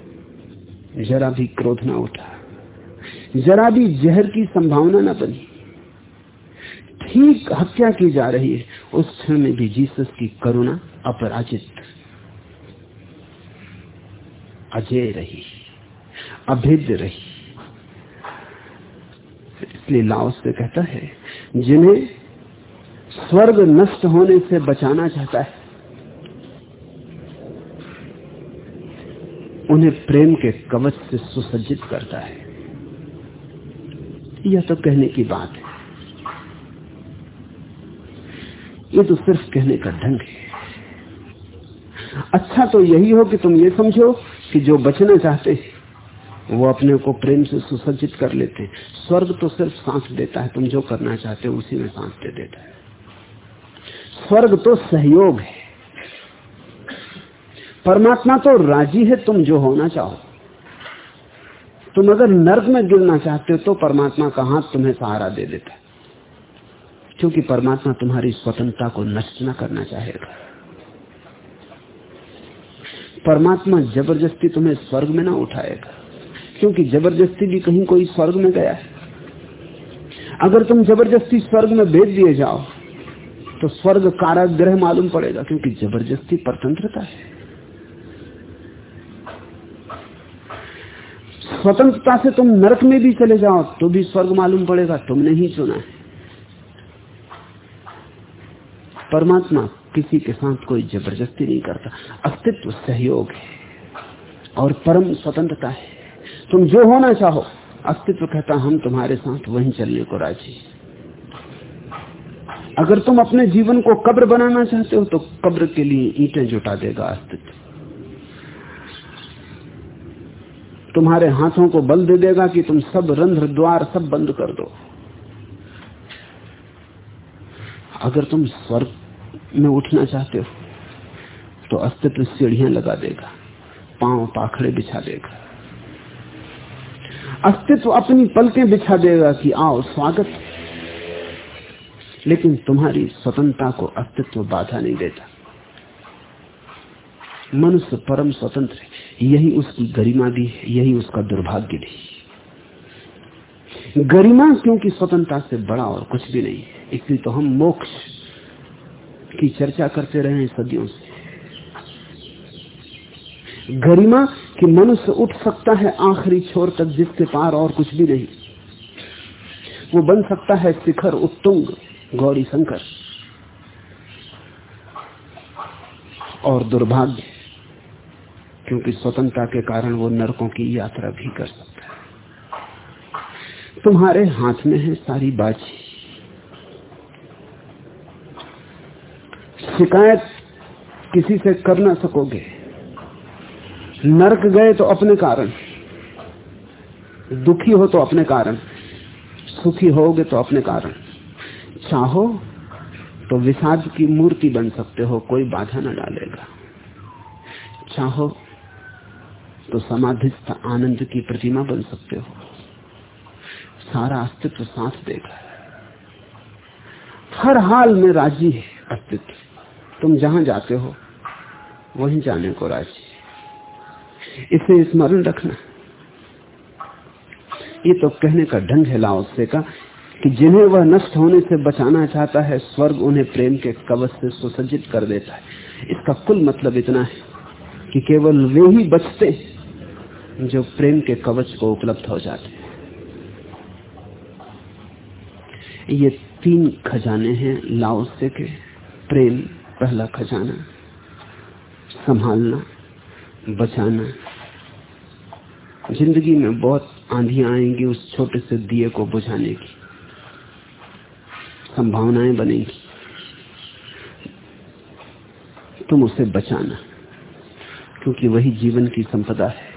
जरा भी क्रोध ना उठा, जरा भी जहर की संभावना ना बनी। ठीक हत्या की जा रही है, उस क्षण में भी जीसस की करुणा अपराजित अजय रही, अभेद्य रही। इसलिए लाओस से कहता है, जिन्हें स्वर्ग नष्ट होने से बचाना चाहता है, उन्हें प्रेम के कवच से सुसज्जित करता है। यह तो कहने की बात है। ये तो सिर्फ़ कहने का ढंग है। अच्छा तो यही हो कि तुम ये समझो कि जो बचना चाहते हैं, वो अपने को प्रेम से सुसज्जित कर लेते हैं। स्वर्ग तो सिर्फ़ सांस देता है, तुम जो करना चाहते हो उसी में सांस दे देता है। स्वर्ग तो सहयोग है। परमात्मा तो राज़ी है, तुम जो होना चाहो। तुम अगर नर्क में गिरना चाहते हो तो परमात्मा का हाथ तुम्हें सहारा दे देता है। क्योंकि परमात्मा तुम्हारी स्वतंत्रता को नष्ट न करना चाहेगा। परमात्मा ज़बरदस्ती तुम्हें स्वर्ग में ना उठाएगा। क्योंकि ज़बरदस्ती भी कहीं कोई स्वर्ग में गया है। अगर तुम ज़बरदस्ती स्वर्ग में भेज दिए जाओ तो स्वर्ग काराग्रह मालूम पड़ेगा, क्योंकि ज़बरदस्ती परतंत्रता है। स्वतंत्रता से तुम नरक में भी चले जाओ तो भी स्वर्ग मालूम पड़ेगा, तुमने ही चुना है। परमात्मा किसी के साथ कोई ज़बरदस्ती नहीं करता। अस्तित्व सहयोग है और परम स्वतंत्रता है। तुम जो होना चाहो, अस्तित्व कहता, हम तुम्हारे साथ वहीं चलने को राज़ी अगर तुम अपने जीवन को कब्र बनाना चाहते हो तो कब्र के लिए ईंटें जुटा देगा अस्तित्व। तुम्हारे हाथों को बल दे देगा कि तुम सब रंध्र द्वार सब बंद कर दो। अगर तुम स्वर्ग में उठना चाहते हो। तो अस्तित्व सीढ़ियाँ लगा देगा, पाँव पाखड़े बिछा देगा। अस्तित्व अपनी पलकें बिछा देगा कि आओ स्वागत। लेकिन तुम्हारी स्वतंत्रता को अस्तित्व बाधा नहीं देता। मनुष्य परम स्वतंत्र है। यही उसकी गरिमा भी है, यही उसका दुर्भाग्य भी गरिमा क्योंकि स्वतंत्रता से बड़ा और कुछ भी नहीं है, इसलिए तो हम मोक्ष की चर्चा करते रहे हैं सदियों से। गरिमा कि मनुष्य उठ सकता है आखिरी छोर तक जिसके पार और कुछ भी नहीं। वो बन सकता है शिखर उत्तुंग, गौरी शंकर। और दुर्भाग्य, क्योंकि स्वतंत्रता के कारण वो नरकों की यात्रा भी कर सकता है। तुम्हारे हाथ में है सारी बाजी। शिकायत किसी से कर ना सकोगे। नरक गए तो अपने कारण। दुखी हो तो अपने कारण। सुखी होगे तो अपने कारण। चाहो तो विषाद की मूर्ति बन सकते हो, कोई बाधा न डालेगा। चाहो तो समाधिस्थ आनंद की प्रतिमा बन सकते हो। सारा अस्तित्व साथ देगा। हर हाल में राज़ी है अस्तित्व। तुम जहाँ जाते हो, वहीं जाने को राज़ी इसे स्मरण रखना। ये तो कहने का ढंग है लाओसे का, कि जिन्हें वह नष्ट होने से बचाना चाहता है, स्वर्ग उन्हें प्रेम के कवच से सुसज्जित कर देता है। इसका कुल मतलब इतना है कि केवल वे ही बचते जो प्रेम के कवच को उपलब्ध हो जाते हैं। ये तीन खजाने हैं लाओसे के, प्रेम पहला खजाना, संभालना, बचाना। ज़िंदगी में बहुत आंधियाँ आएँगी उस छोटे से दिए को बुझाने की। संभावनाएँ बनेंगी। तुम उसे बचाना, क्योंकि वही जीवन की संपदा है।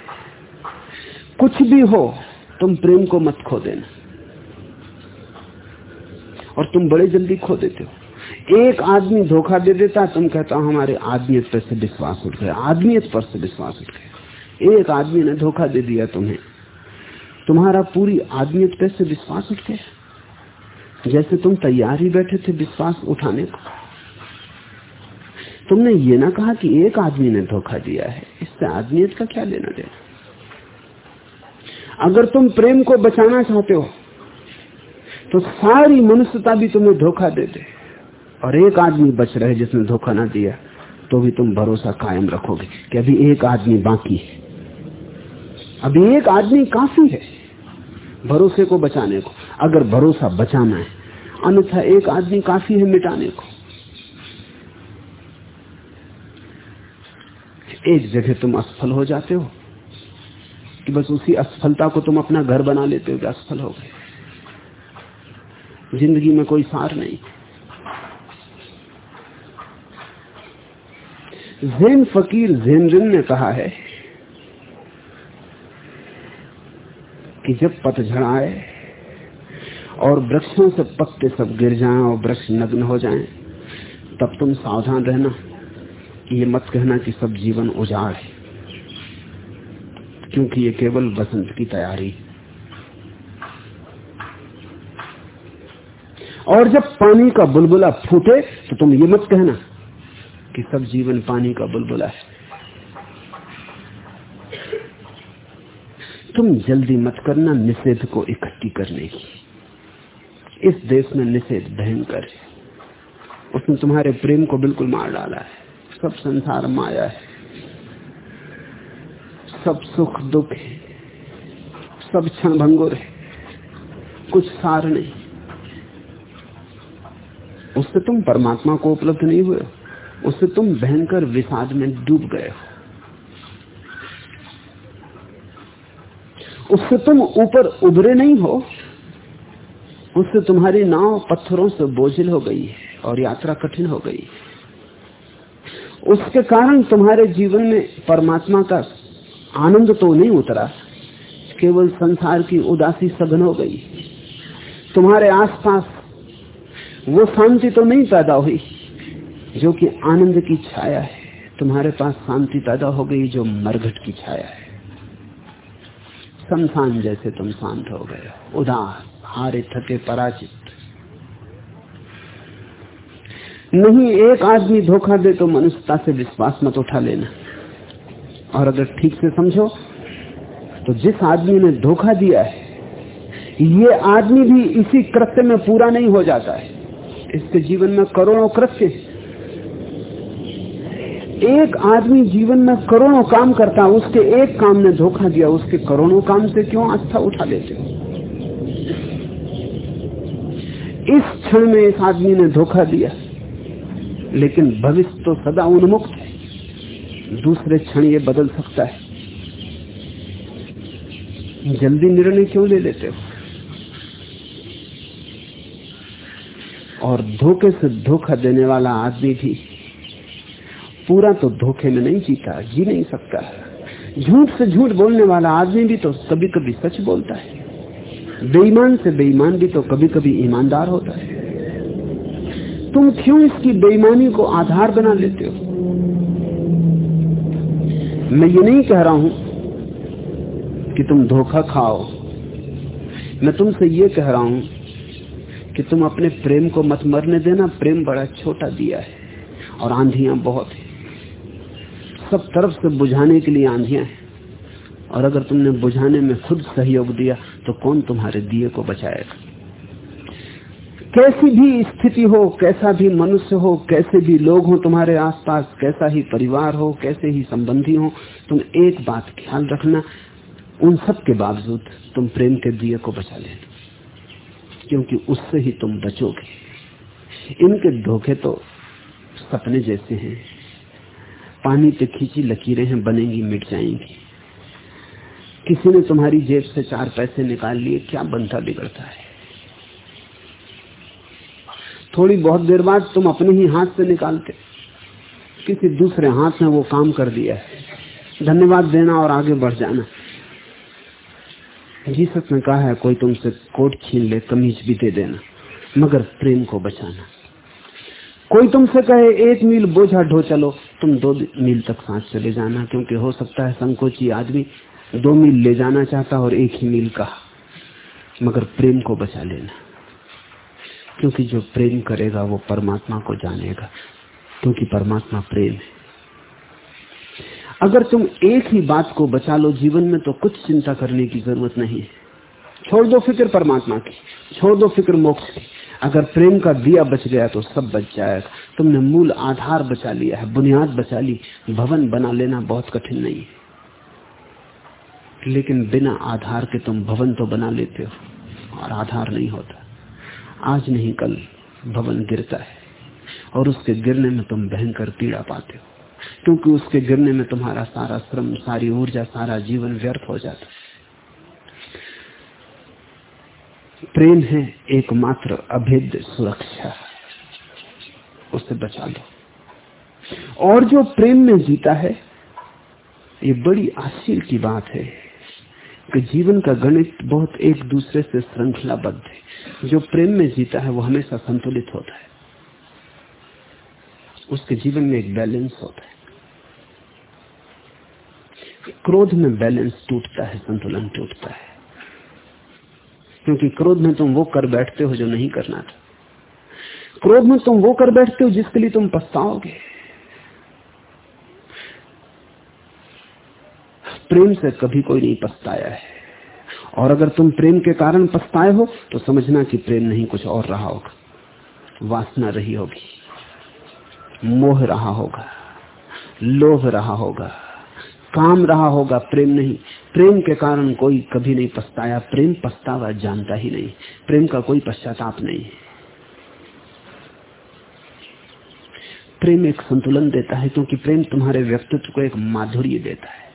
कुछ भी हो, तुम प्रेम को मत खो देना। और तुम बड़े जल्दी खो देते हो। एक आदमी धोखा दे देता तुम कहता हो, हमारे आदमियत पर से विश्वास उठ गया, आदमियत पर से विश्वास उठ गया। एक आदमी ने धोखा दे दिया तुम्हें, तुम्हारा पूरी आदमियत पर से विश्वास उठ गया। जैसे तुम तैयार ही बैठे थे विश्वास उठाने को। तुमने ये ना कहा कि एक आदमी ने धोखा दिया है, इससे आदमियत का क्या लेना देना? अगर तुम प्रेम को बचाना चाहते हो तो सारी मनुष्यता भी तुम्हें धोखा दे दे। और एक आदमी बच रहे जिसने धोखा ना दिया तो भी तुम भरोसा कायम रखोगे कि अभी एक आदमी बाकी है। अभी एक आदमी काफ़ी है भरोसे को बचाने को। अगर भरोसा बचाना है, अन्यथा एक आदमी काफ़ी है मिटाने को। एक जगह तुम असफल हो जाते हो कि बस उसी असफलता को तुम अपना घर बना लेते हो कि असफल हो गए। ज़िंदगी में कोई सार नहीं। जैन फकीर जैनरिन ने कहा है कि जब पतझड़ आए और वृक्षों से पत्ते सब गिर जाएँ और वृक्ष नग्न हो जाएँ, तब तुम सावधान रहना ये मत कहना कि सब जीवन उजाड़ है, क्योंकि ये केवल बसंत की तैयारी और जब पानी का बुलबुला फूटे तो तुम ये मत कहना कि सब जीवन पानी का बुलबुला है। तुम जल्दी मत करना, निषेध को इकट्ठी करने की। इस देश में निषेध भयंकर है। उसने तुम्हारे प्रेम को बिल्कुल मार डाला है। सब संसार माया है। सब सुख दुख है। सब क्षण भंगुर है। कुछ सार नहीं। उससे तुम परमात्मा को उपलब्ध नहीं हुए उससे तुम भयंकर विषाद में डूब गए हो। उससे तुम ऊपर उभरे नहीं हो। उससे तुम्हारी नाव पत्थरों से बोझिल हो गई है और यात्रा कठिन हो गई उसके कारण तुम्हारे जीवन में परमात्मा का आनंद तो नहीं उतरा, केवल संसार की उदासी सघन हो गई। तुम्हारे आसपास वो शांति तो नहीं पैदा हुई। जो कि आनंद की छाया है। तुम्हारे पास शांति पैदा हो गई, जो मरघट की छाया है। शमशान जैसे तुम शांत हो गए उदास, हारे, थके, पराजित। नहीं, एक आदमी धोखा दे तो मनुष्यता से विश्वास मत उठा लेना। और अगर ठीक से समझो तो जिस आदमी ने धोखा दिया है, ये आदमी भी इसी कृत्य में पूरा नहीं हो जाता है। इसके जीवन में करोड़ों कृत्य एक आदमी जीवन में करोड़ों काम करता है उसके एक काम ने धोखा दिया, उसके करोड़ों काम से क्यों आस्था उठा लेते हो? इस क्षण में इस आदमी ने धोखा दिया। लेकिन भविष्य तो सदा उन्मुक्त है। दूसरे क्षण ये बदल सकता है। जल्दी निर्णय क्यों ले लेते हो? और धोखे से धोखा देने वाला आदमी भी पूरा तो धोखे में नहीं जीता, जी नहीं सकता। झूठ से झूठ बोलने वाला आदमी भी तो कभी कभी सच बोलता है। बेईमान से बेईमान भी तो कभी कभी ईमानदार होता है। तुम क्यों इसकी बेईमानी को आधार बना लेते हो? मैं ये नहीं कह रहा हूँ कि तुम धोखा खाओ। मैं तुमसे ये कह रहा हूँ कि तुम अपने प्रेम को मत मरने देना, प्रेम बड़ा छोटा दिया है और आंधियाँ बहुत है। सब तरफ़ से बुझाने के लिए आंधियाँ हैं। और अगर तुमने बुझाने में खुद सहयोग दिया तो कौन तुम्हारे दिए को बचाएगा? कैसी भी स्थिति हो, कैसा भी मनुष्य हो, कैसे भी लोग हो तुम्हारे आसपास, कैसा ही परिवार हो, कैसे ही संबंधी हो, तुम एक बात ख्याल रखना, उन सब के बावजूद तुम प्रेम के दिए को बचा लेना क्योंकि उससे ही तुम बचोगे। इनके धोखे तो सपने जैसे हैं। पानी पे खींची, लकीरें हैं, बनेंगी, मिट जाएँगी। किसी ने तुम्हारी जेब से चार पैसे निकाल लिए, क्या बनता बिगड़ता है? थोड़ी बहुत देर बाद तुम अपने ही हाथ से निकालते। किसी दूसरे हाथ में वो काम कर दिया है। धन्यवाद देना और आगे बढ़ जाना। जीसस ने कहा है, कोई तुमसे कोट छीन ले, कमीज भी दे देना, मगर प्रेम को बचाना। कोई तुमसे कहे, एक मील बोझा ढो चलो। तुम दो मील तक सांस चले जाना, क्योंकि हो सकता है संकोची आदमी दो मील ले जाना चाहता और एक ही मील कहा मगर प्रेम को बचा लेना। क्योंकि जो प्रेम करेगा, वो परमात्मा को जानेगा। क्योंकि परमात्मा प्रेम है। अगर तुम एक ही बात को बचा लो, जीवन में तो कुछ चिंता करने की ज़रूरत नहीं है। छोड़ दो फ़िक्र परमात्मा की, छोड़ दो फ़िक्र मोक्ष की। अगर प्रेम का दिया बच गया तो सब बच जाएगा। तुमने मूल आधार बचा लिया है, बुनियाद बचा ली, भवन बना लेना बहुत कठिन नहीं है। लेकिन बिना आधार के तुम भवन तो बना लेते हो, और आधार नहीं होता। आज नहीं, कल भवन गिरता है, और उसके गिरने में तुम भयंकर पीड़ा पाते हो, क्योंकि उसके गिरने में तुम्हारा सारा श्रम, सारी ऊर्जा, सारा जीवन व्यर्थ हो जाता है। प्रेम है एकमात्र अभेद सुरक्षा। उसे बचा लो। और जो प्रेम में जीता है, ये बड़ी आश्चर्य की बात है कि जीवन का गणित बहुत एक दूसरे से श्रृंखलाबद्ध है। जो प्रेम में जीता है, वो हमेशा संतुलित होता है। उसके जीवन में एक बैलेंस होता है। क्रोध में बैलेंस टूटता है, संतुलन टूटता है। क्योंकि क्रोध में तुम वो कर बैठते हो जो नहीं करना था। क्रोध में तुम वो कर बैठते हो जिसके लिए तुम पछताओगे। प्रेम से कभी कोई नहीं पछताया है। और अगर तुम प्रेम के कारण पछताए हो तो समझना कि प्रेम नहीं कुछ और रहा होगा। वासना रही होगी। मोह रहा होगा। लोभ रहा होगा। काम रहा होगा, प्रेम नहीं। प्रेम के कारण कोई कभी नहीं पछताया। प्रेम पछतावा जानता ही नहीं। प्रेम का कोई पश्चाताप नहीं। है प्रेम एक संतुलन देता है, क्योंकि प्रेम तुम्हारे व्यक्तित्व को एक माधुर्य देता है।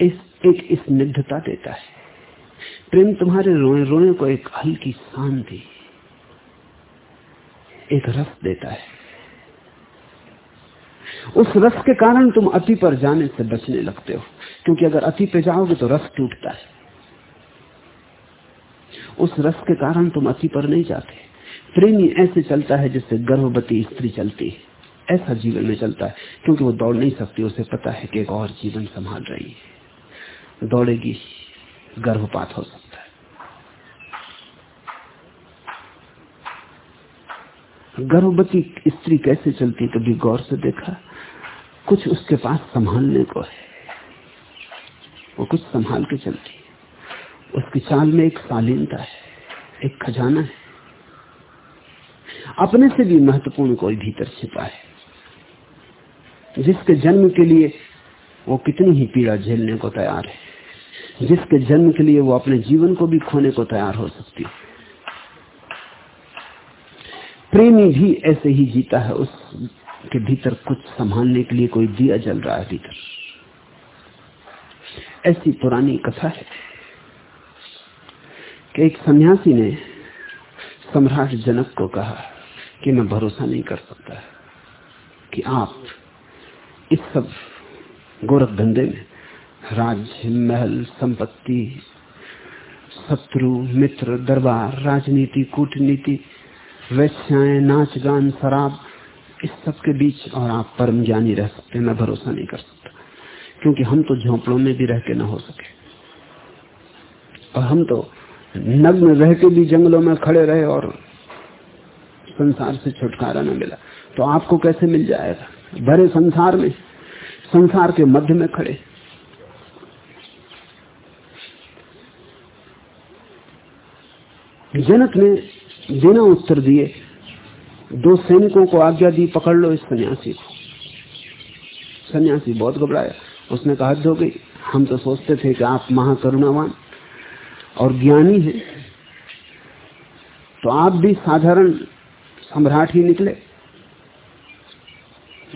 इस, एक स्निग्धता देता है। प्रेम तुम्हारे रोए रोए को एक हल्की शांति, एक रस देता है। उस रस के कारण तुम अति पर जाने से बचने लगते हो। क्योंकि अगर अति पे जाओगे तो रस टूटता है। उस रस के कारण तुम अति पर नहीं जाते। प्रेमी ऐसे चलता है जिससे गर्भवती स्त्री चलती है। ऐसा जीवन में चलता है, क्योंकि वो दौड़ नहीं सकती। उसे पता है कि एक और जीवन संभाल रही है। दौड़ेगी, गर्भपात हो सकता है। गर्भवती स्त्री कैसे चलती कभी गौर से देखा? कुछ उसके पास संभालने को है। वो कुछ संभाल के चलती है। उसकी चाल में एक शालीनता है, एक खजाना है। अपने से भी महत्वपूर्ण कोई भीतर छिपा है। जिसके जन्म के लिए वो कितनी ही पीड़ा झेलने को तैयार है। जिसके जन्म के लिए वो अपने जीवन को भी खोने को तैयार हो सकती है। प्रेमी भी ऐसे ही जीता है उसके भीतर कुछ संभालने के लिए कोई दिया जल रहा है भीतर। ऐसी पुरानी कथा है कि एक सन्यासी ने सम्राट जनक को कहा कि मैं भरोसा नहीं कर सकता कि आप इस सब गोरख धंधे में राज्य महल, संपत्ति, शत्रु, मित्र, दरबार, राजनीति, कूटनीति, वैश्याएँ नाच गान शराब इस सब के बीच और आप परम ज्ञानी रह सकते मैं भरोसा नहीं कर सकता। क्योंकि हम तो झोंपड़ों में भी रह के न हो सके। और हम तो नग्न रह के भी जंगलों में खड़े रहे और संसार से छुटकारा न मिला। तो आपको कैसे मिल जाएगा? भरे संसार में, संसार के मध्य में खड़े। जनक ने बिना उत्तर दिए दो सैनिकों को आज्ञा दी, पकड़ लो इस सन्यासी को। सन्यासी बहुत घबराया। उसने कहा हो गई। हम तो सोचते थे कि आप महाकरुणावान और ज्ञानी हैं। तो आप भी साधारण सम्राट ही निकले।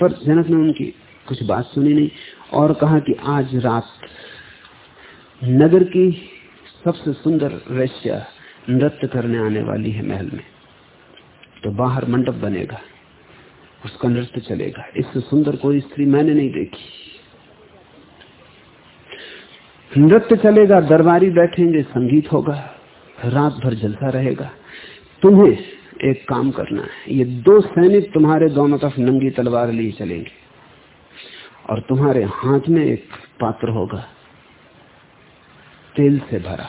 पर जनक ने उनकी कुछ बात सुनी नहीं और कहा कि आज रात नगर की सबसे सुंदर वैश्या नृत्य करने आने वाली है महल में। तो बाहर मंडप बनेगा, उसका नृत्य चलेगा। इससे सुंदर कोई स्त्री मैंने नहीं देखी। नृत्य चलेगा, दरबारी बैठेंगे, संगीत होगा, रात भर जलसा रहेगा। तुम्हें एक काम करना है, ये दो सैनिक तुम्हारे दोनों तरफ़ नंगी तलवार लिए चलेंगे, और तुम्हारे हाथ में एक पात्र होगा, तेल से भरा,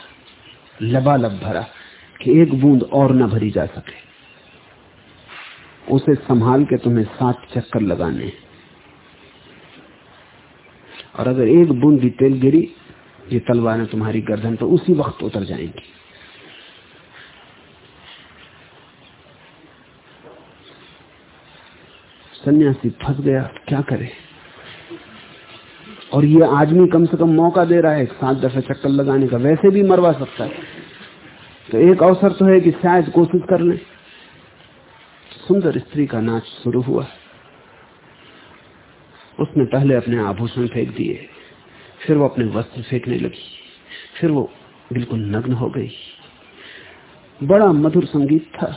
लबालब भरा, कि एक बूंद और न भरी जा सके। उसे संभाल के तुम्हें सात चक्कर लगाने और अगर एक बूंद भी तेल गिरी, ये तलवार तुम्हारी गर्दन तो उसी वक्त उतर जाएँगी। सन्यासी फंस गया, क्या करे? और ये आदमी कम से कम मौका दे रहा है सात दफे चक्कर लगाने का, वैसे भी मरवा सकता है। तो एक अवसर तो है कि शायद कोशिश कर ले। सुंदर स्त्री का नाच शुरू हुआ। उसने पहले अपने आभूषण फेंक दिए, फिर वो अपने वस्त्र फेंकने लगी, फिर वो बिल्कुल नग्न हो गई। बड़ा मधुर संगीत था,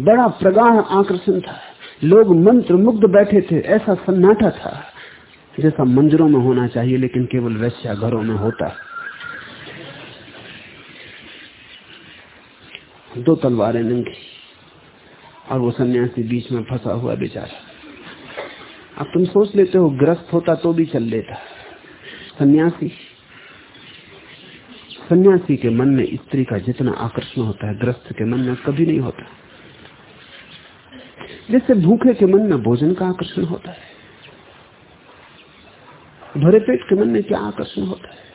बड़ा प्रगाढ़ आकर्षण था। लोग मंत्र मुग्ध बैठे थे, ऐसा सन्नाटा था जैसा मंदिरों में होना चाहिए, लेकिन केवल वैश्या घरों में होता। दो तलवारें नंगी। और वो सन्यासी बीच में फंसा हुआ बेचारा। अब तुम सोच लेते हो, ग्रस्त होता तो भी चल लेता। सन्यासी सन्यासी के मन में स्त्री का जितना आकर्षण होता है, ग्रस्त के मन में कभी नहीं होता। जैसे भूखे के मन में भोजन का आकर्षण होता है, भरे पेट के मन में क्या आकर्षण होता है?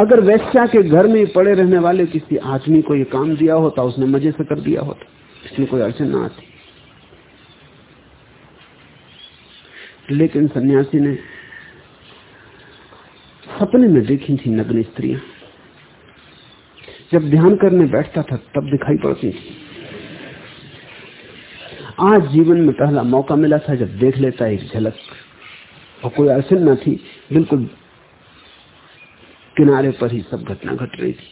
अगर वैश्या के घर में पड़े रहने वाले किसी आदमी को ये काम दिया होता, उसने मज़े से कर दिया होता, इसमें कोई अड़चन ना आती। लेकिन सन्यासी ने सपने में देखी थी नग्न स्त्रियाँ। जब ध्यान करने बैठता था, तब दिखाई पड़ती थी। आज जीवन में पहला मौका मिला था जब देख लेता एक झलक। और कोई अड़चन न थी, बिल्कुल किनारे पर ही सब घटना घट रही थी।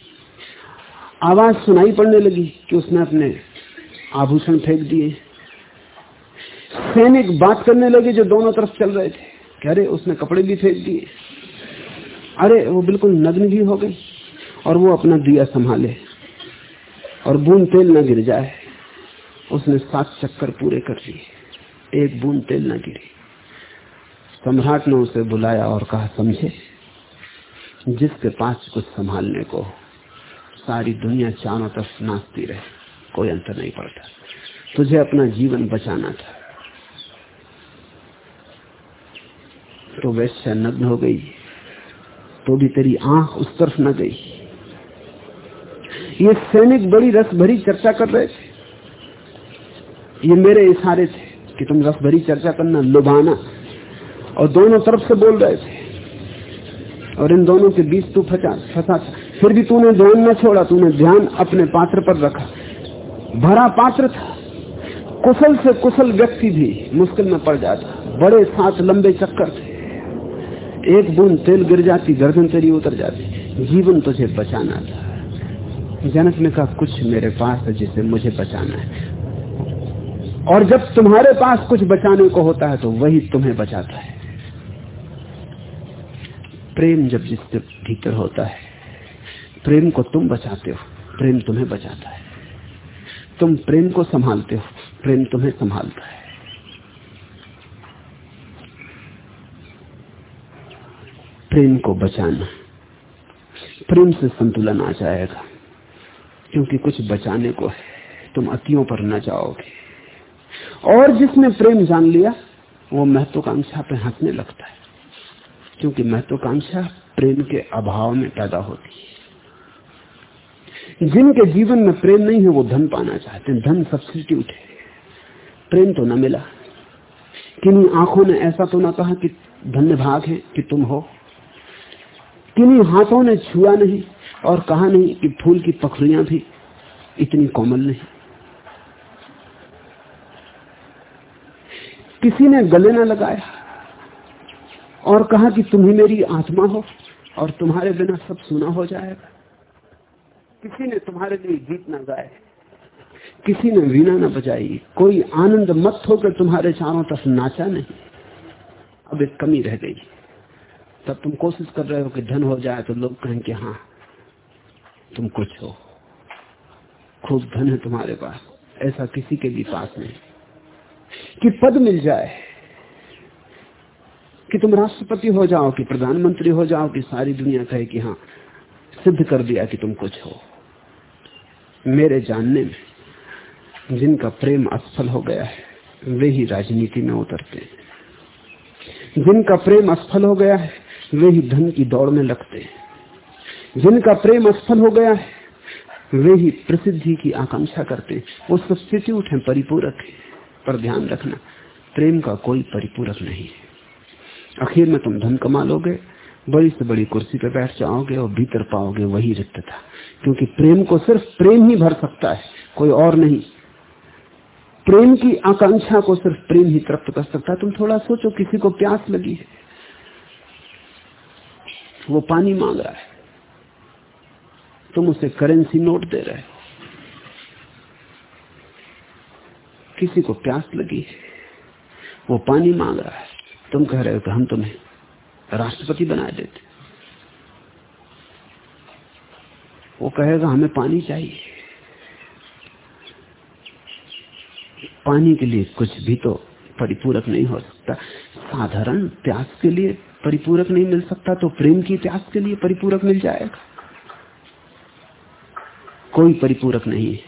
आवाज़ सुनाई पड़ने लगी कि उसने अपने आभूषण फेंक दिए। सैनिक बात करने लगे जो दोनों तरफ़ चल रहे थे कह रहे उसने कपड़े भी फेंक दिए। अरे, वो बिल्कुल नग्न भी हो गई और वो अपना दिया संभाले और बूंद तेल न गिर जाए। उसने सात चक्कर पूरे कर लिए। एक बूंद तेल न गिरी। सम्राट ने उसे बुलाया और कहा, समझे? जिसके पास कुछ संभालने को सारी दुनिया चारों तरफ़ नाचती रहे। कोई अंतर नहीं पड़ता। तुझे अपना जीवन बचाना था। तो वैश्य नग्न हो गई। तो भी तेरी आँख उस तरफ़ न गई। ये सैनिक बड़ी रस भरी चर्चा कर रहे थे। ये मेरे इशारे थे कि तुम रस भरी चर्चा करना लुभाना और दोनों तरफ़ से बोल रहे थे। और इन दोनों के बीच तू फंसा फंसा फिर भी तूने ध्यान न छोड़ा, तूने ध्यान अपने पात्र पर रखा। भरा पात्र था। कुशल से कुशल व्यक्ति भी मुश्किल में पड़ जाता। बड़े साथ लंबे चक्कर थे। एक बूंद तेल गिर जाती, गर्दन तेरी उतर जाती। जीवन तुझे बचाना था। जनक ने कहा, कुछ मेरे पास है जिसे मुझे बचाना है। और जब तुम्हारे पास कुछ बचाने को होता है तो वही तुम्हें बचाता है। प्रेम जब जिसके भीतर होता है, प्रेम को तुम बचाते हो, प्रेम तुम्हें बचाता है। तुम प्रेम को संभालते हो, प्रेम तुम्हें संभालता है। प्रेम को बचाना, प्रेम से संतुलन आ जाएगा, क्योंकि कुछ बचाने को है, तुम अतियों पर न जाओगे। और जिसने प्रेम जान लिया, वो महत्वाकांक्षा पे हंसने लगता है। क्योंकि महत्वाकांक्षा प्रेम के अभाव में पैदा होती है। जिनके जीवन में प्रेम नहीं है, वो धन पाना चाहते हैं। धन सब्सिट्यूट है। प्रेम तो न मिला। किन्हीं आँखों ने ऐसा तो ना कहा कि धन्य भाग है कि तुम हो। किन्हीं हाथों ने छुआ नहीं और कहा नहीं कि फूल की पखरियाँ भी इतनी कोमल नहीं। किसी ने गले न लगाया। और कहा कि तुम ही मेरी आत्मा हो और तुम्हारे बिना सब सुना हो जाएगा। किसी ने तुम्हारे लिए गीत ना गाए, किसी ने वीणा ना बजाई, कोई आनंद मत होकर तुम्हारे चारों तरफ़ नाचा नहीं। अब एक कमी रह गई। तब तुम कोशिश कर रहे हो कि धन हो जाए तो लोग कहें कि हाँ तुम कुछ हो। खूब धन है तुम्हारे पास, ऐसा किसी के भी पास नहीं। कि पद मिल जाए कि तुम राष्ट्रपति हो जाओ, कि प्रधानमंत्री हो जाओ, कि सारी दुनिया कहे कि हाँ सिद्ध कर दिया कि तुम कुछ हो। मेरे जानने में जिनका प्रेम असफल हो गया है, वे ही राजनीति में उतरते हैं। जिनका प्रेम असफल हो गया है, वे ही धन की दौड़ में लगते हैं। जिनका प्रेम असफल हो गया है, वे ही प्रसिद्धि की आकांक्षा करते हैं। वो सब्सिट्यूट है, परिपूरक है। पर ध्यान रखना, प्रेम का कोई परिपूरक नहीं है। आखिर में तुम धन कमा लोगे, बड़ी से बड़ी कुर्सी पर बैठ जाओगे और भीतर पाओगे वही रिक्तता क्योंकि प्रेम को सिर्फ़ प्रेम ही भर सकता है, कोई और नहीं। प्रेम की आकांक्षा को सिर्फ़ प्रेम ही तृप्त कर सकता है। तुम थोड़ा सोचो, किसी को प्यास लगी है, वो पानी मांग रहा है, तुम उसे करेंसी नोट दे रहे हो। किसी को प्यास लगी है, वो पानी मांग रहा है। तुम कह रहे हो कि हम तुम्हें राष्ट्रपति बना देते। वो कहेगा, हमें पानी चाहिए। पानी के लिए कुछ भी तो परिपूरक नहीं हो सकता। साधारण प्यास के लिए परिपूरक नहीं मिल सकता तो प्रेम की प्यास के लिए परिपूरक मिल जाएगा। कोई परिपूरक नहीं है।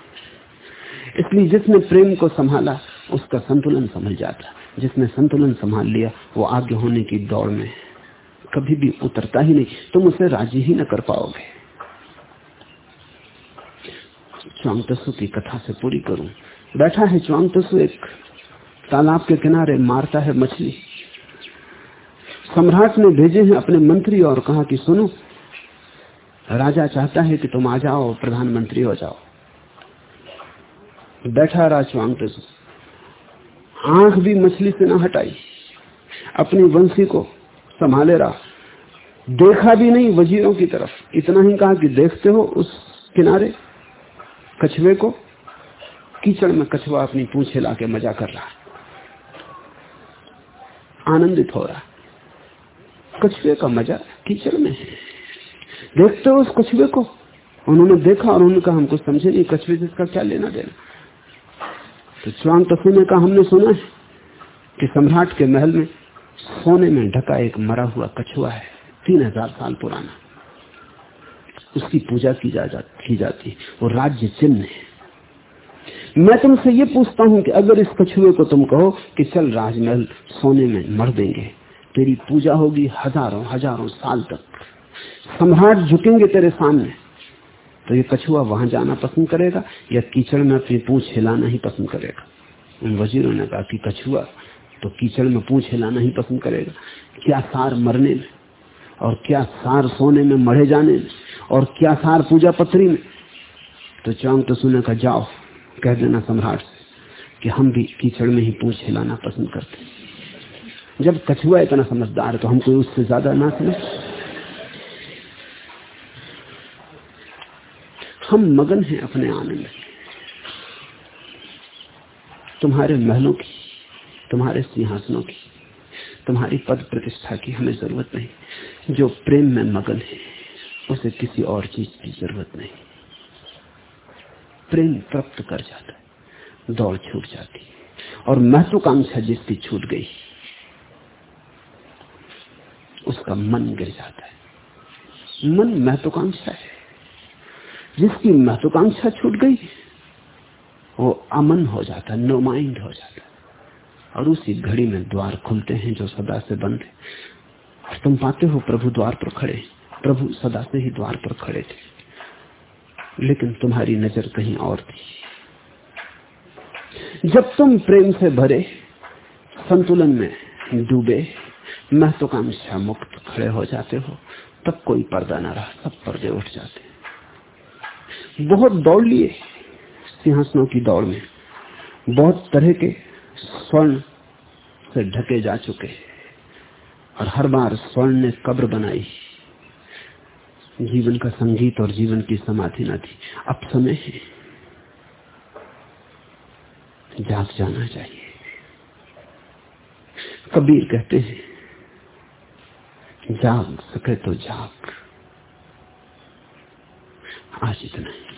इसलिए जिसने प्रेम को संभाला, उसका संतुलन संभल जाता जिसने संतुलन संभाल लिया, वो आगे होने की दौड़ में कभी भी उतरता ही नहीं, तुम उसे राज़ी ही न कर पाओगे। च्वांगतसु की कथा से पूरी करूँ। बैठा है च्वांगतसु एक तालाब के किनारे, मारता है मछली। सम्राट ने भेजे हैं अपने मंत्री और कहा कि सुनो, राजा चाहता है कि तुम आ जाओ, प्रधानमंत्री हो जाओ। बैठा च्वांगतसु आँख भी मछली से ना हटाई। अपनी वंशी को संभाले रहा। देखा भी नहीं वजीरों की तरफ़। इतना ही कहा कि देखते हो उस किनारे, कछुए को। कीचड़ में कछुआ अपनी पूछ हिला के मज़ा कर रहा। आनंदित हो रहा। कछुए का मज़ा कीचड़ में है। देखते हो उस कछुए को। उन्होंने देखा और उन्होंने कहा, हमको समझे नहीं, कछुए जिसका क्या लेना देना। तो च्वांग तफी ने कहा हमने सुना है कि सम्राट के महल में सोने में ढका एक मरा हुआ कछुआ है तीन हज़ार साल पुराना। उसकी पूजा की जा, जा की जाती वो राज्य चिन्ह है। मैं तुमसे ये पूछता हूँ कि अगर इस कछुए को तुम कहो कि चल राजमहल सोने में मर देंगे तेरी पूजा होगी हज़ारों हज़ारों साल तक। सम्राट झुकेंगे तेरे सामने। तो ये कछुआ वहाँ जाना पसंद करेगा, या कीचड़ में अपनी पूछ हिलाना ही पसंद करेगा। उन वजीरों ने कहा कि कछुआ तो कीचड़ में पूछ हिलाना ही पसंद करेगा। क्या सार मरने में? और क्या सार सोने में मरे जाने में? और क्या सार पूजा पत्री में? तो चांग तो सुने का जाओ, कह देना सम्राट से, कि हम भी कीचड़ में ही पूछ हिलाना पसंद करते जब कछुआ इतना समझदार तो हम कोई उससे ज़्यादा ना समझ। हम मगन हैं अपने आनंद में तुम्हारे महलों की, तुम्हारे सिंहासनों की, तुम्हारी पद प्रतिष्ठा की हमें ज़रूरत नहीं। जो प्रेम में मगन है, उसे किसी और चीज़ की ज़रूरत नहीं। प्रेम प्राप्त कर जाता है, दौड़ छूट जाती है, और महत्वाकांक्षा जिसकी छूट गई, उसका मन गिर जाता है। मन महत्वाकांक्षा है। जिसकी महत्वाकांक्षा छूट गई, वो अमन हो जाता नो माइंड हो जाता। और उसी घड़ी में द्वार खुलते हैं जो सदा से बंद है। और तुम पाते हो प्रभु द्वार पर खड़े प्रभु सदा से ही द्वार पर खड़े थे। लेकिन तुम्हारी नज़र कहीं और थी। जब तुम प्रेम से भरे, संतुलन में डूबे, महत्वाकांक्षा मुक्त खड़े हो जाते हो, तब कोई पर्दा ना रहा, सब पर्दे उठ जाते बहुत दौड़ लिए सिंहासनों की दौड़ में। बहुत तरह के स्वर्ण से ढके जा चुके और हर बार स्वर्ण ने कब्र बनाई। जीवन का संगीत और जीवन की समाधि न थी। अब समय है। जाग जाना चाहिए। कबीर कहते हैं, जाग सके तो जाग। आज इतना है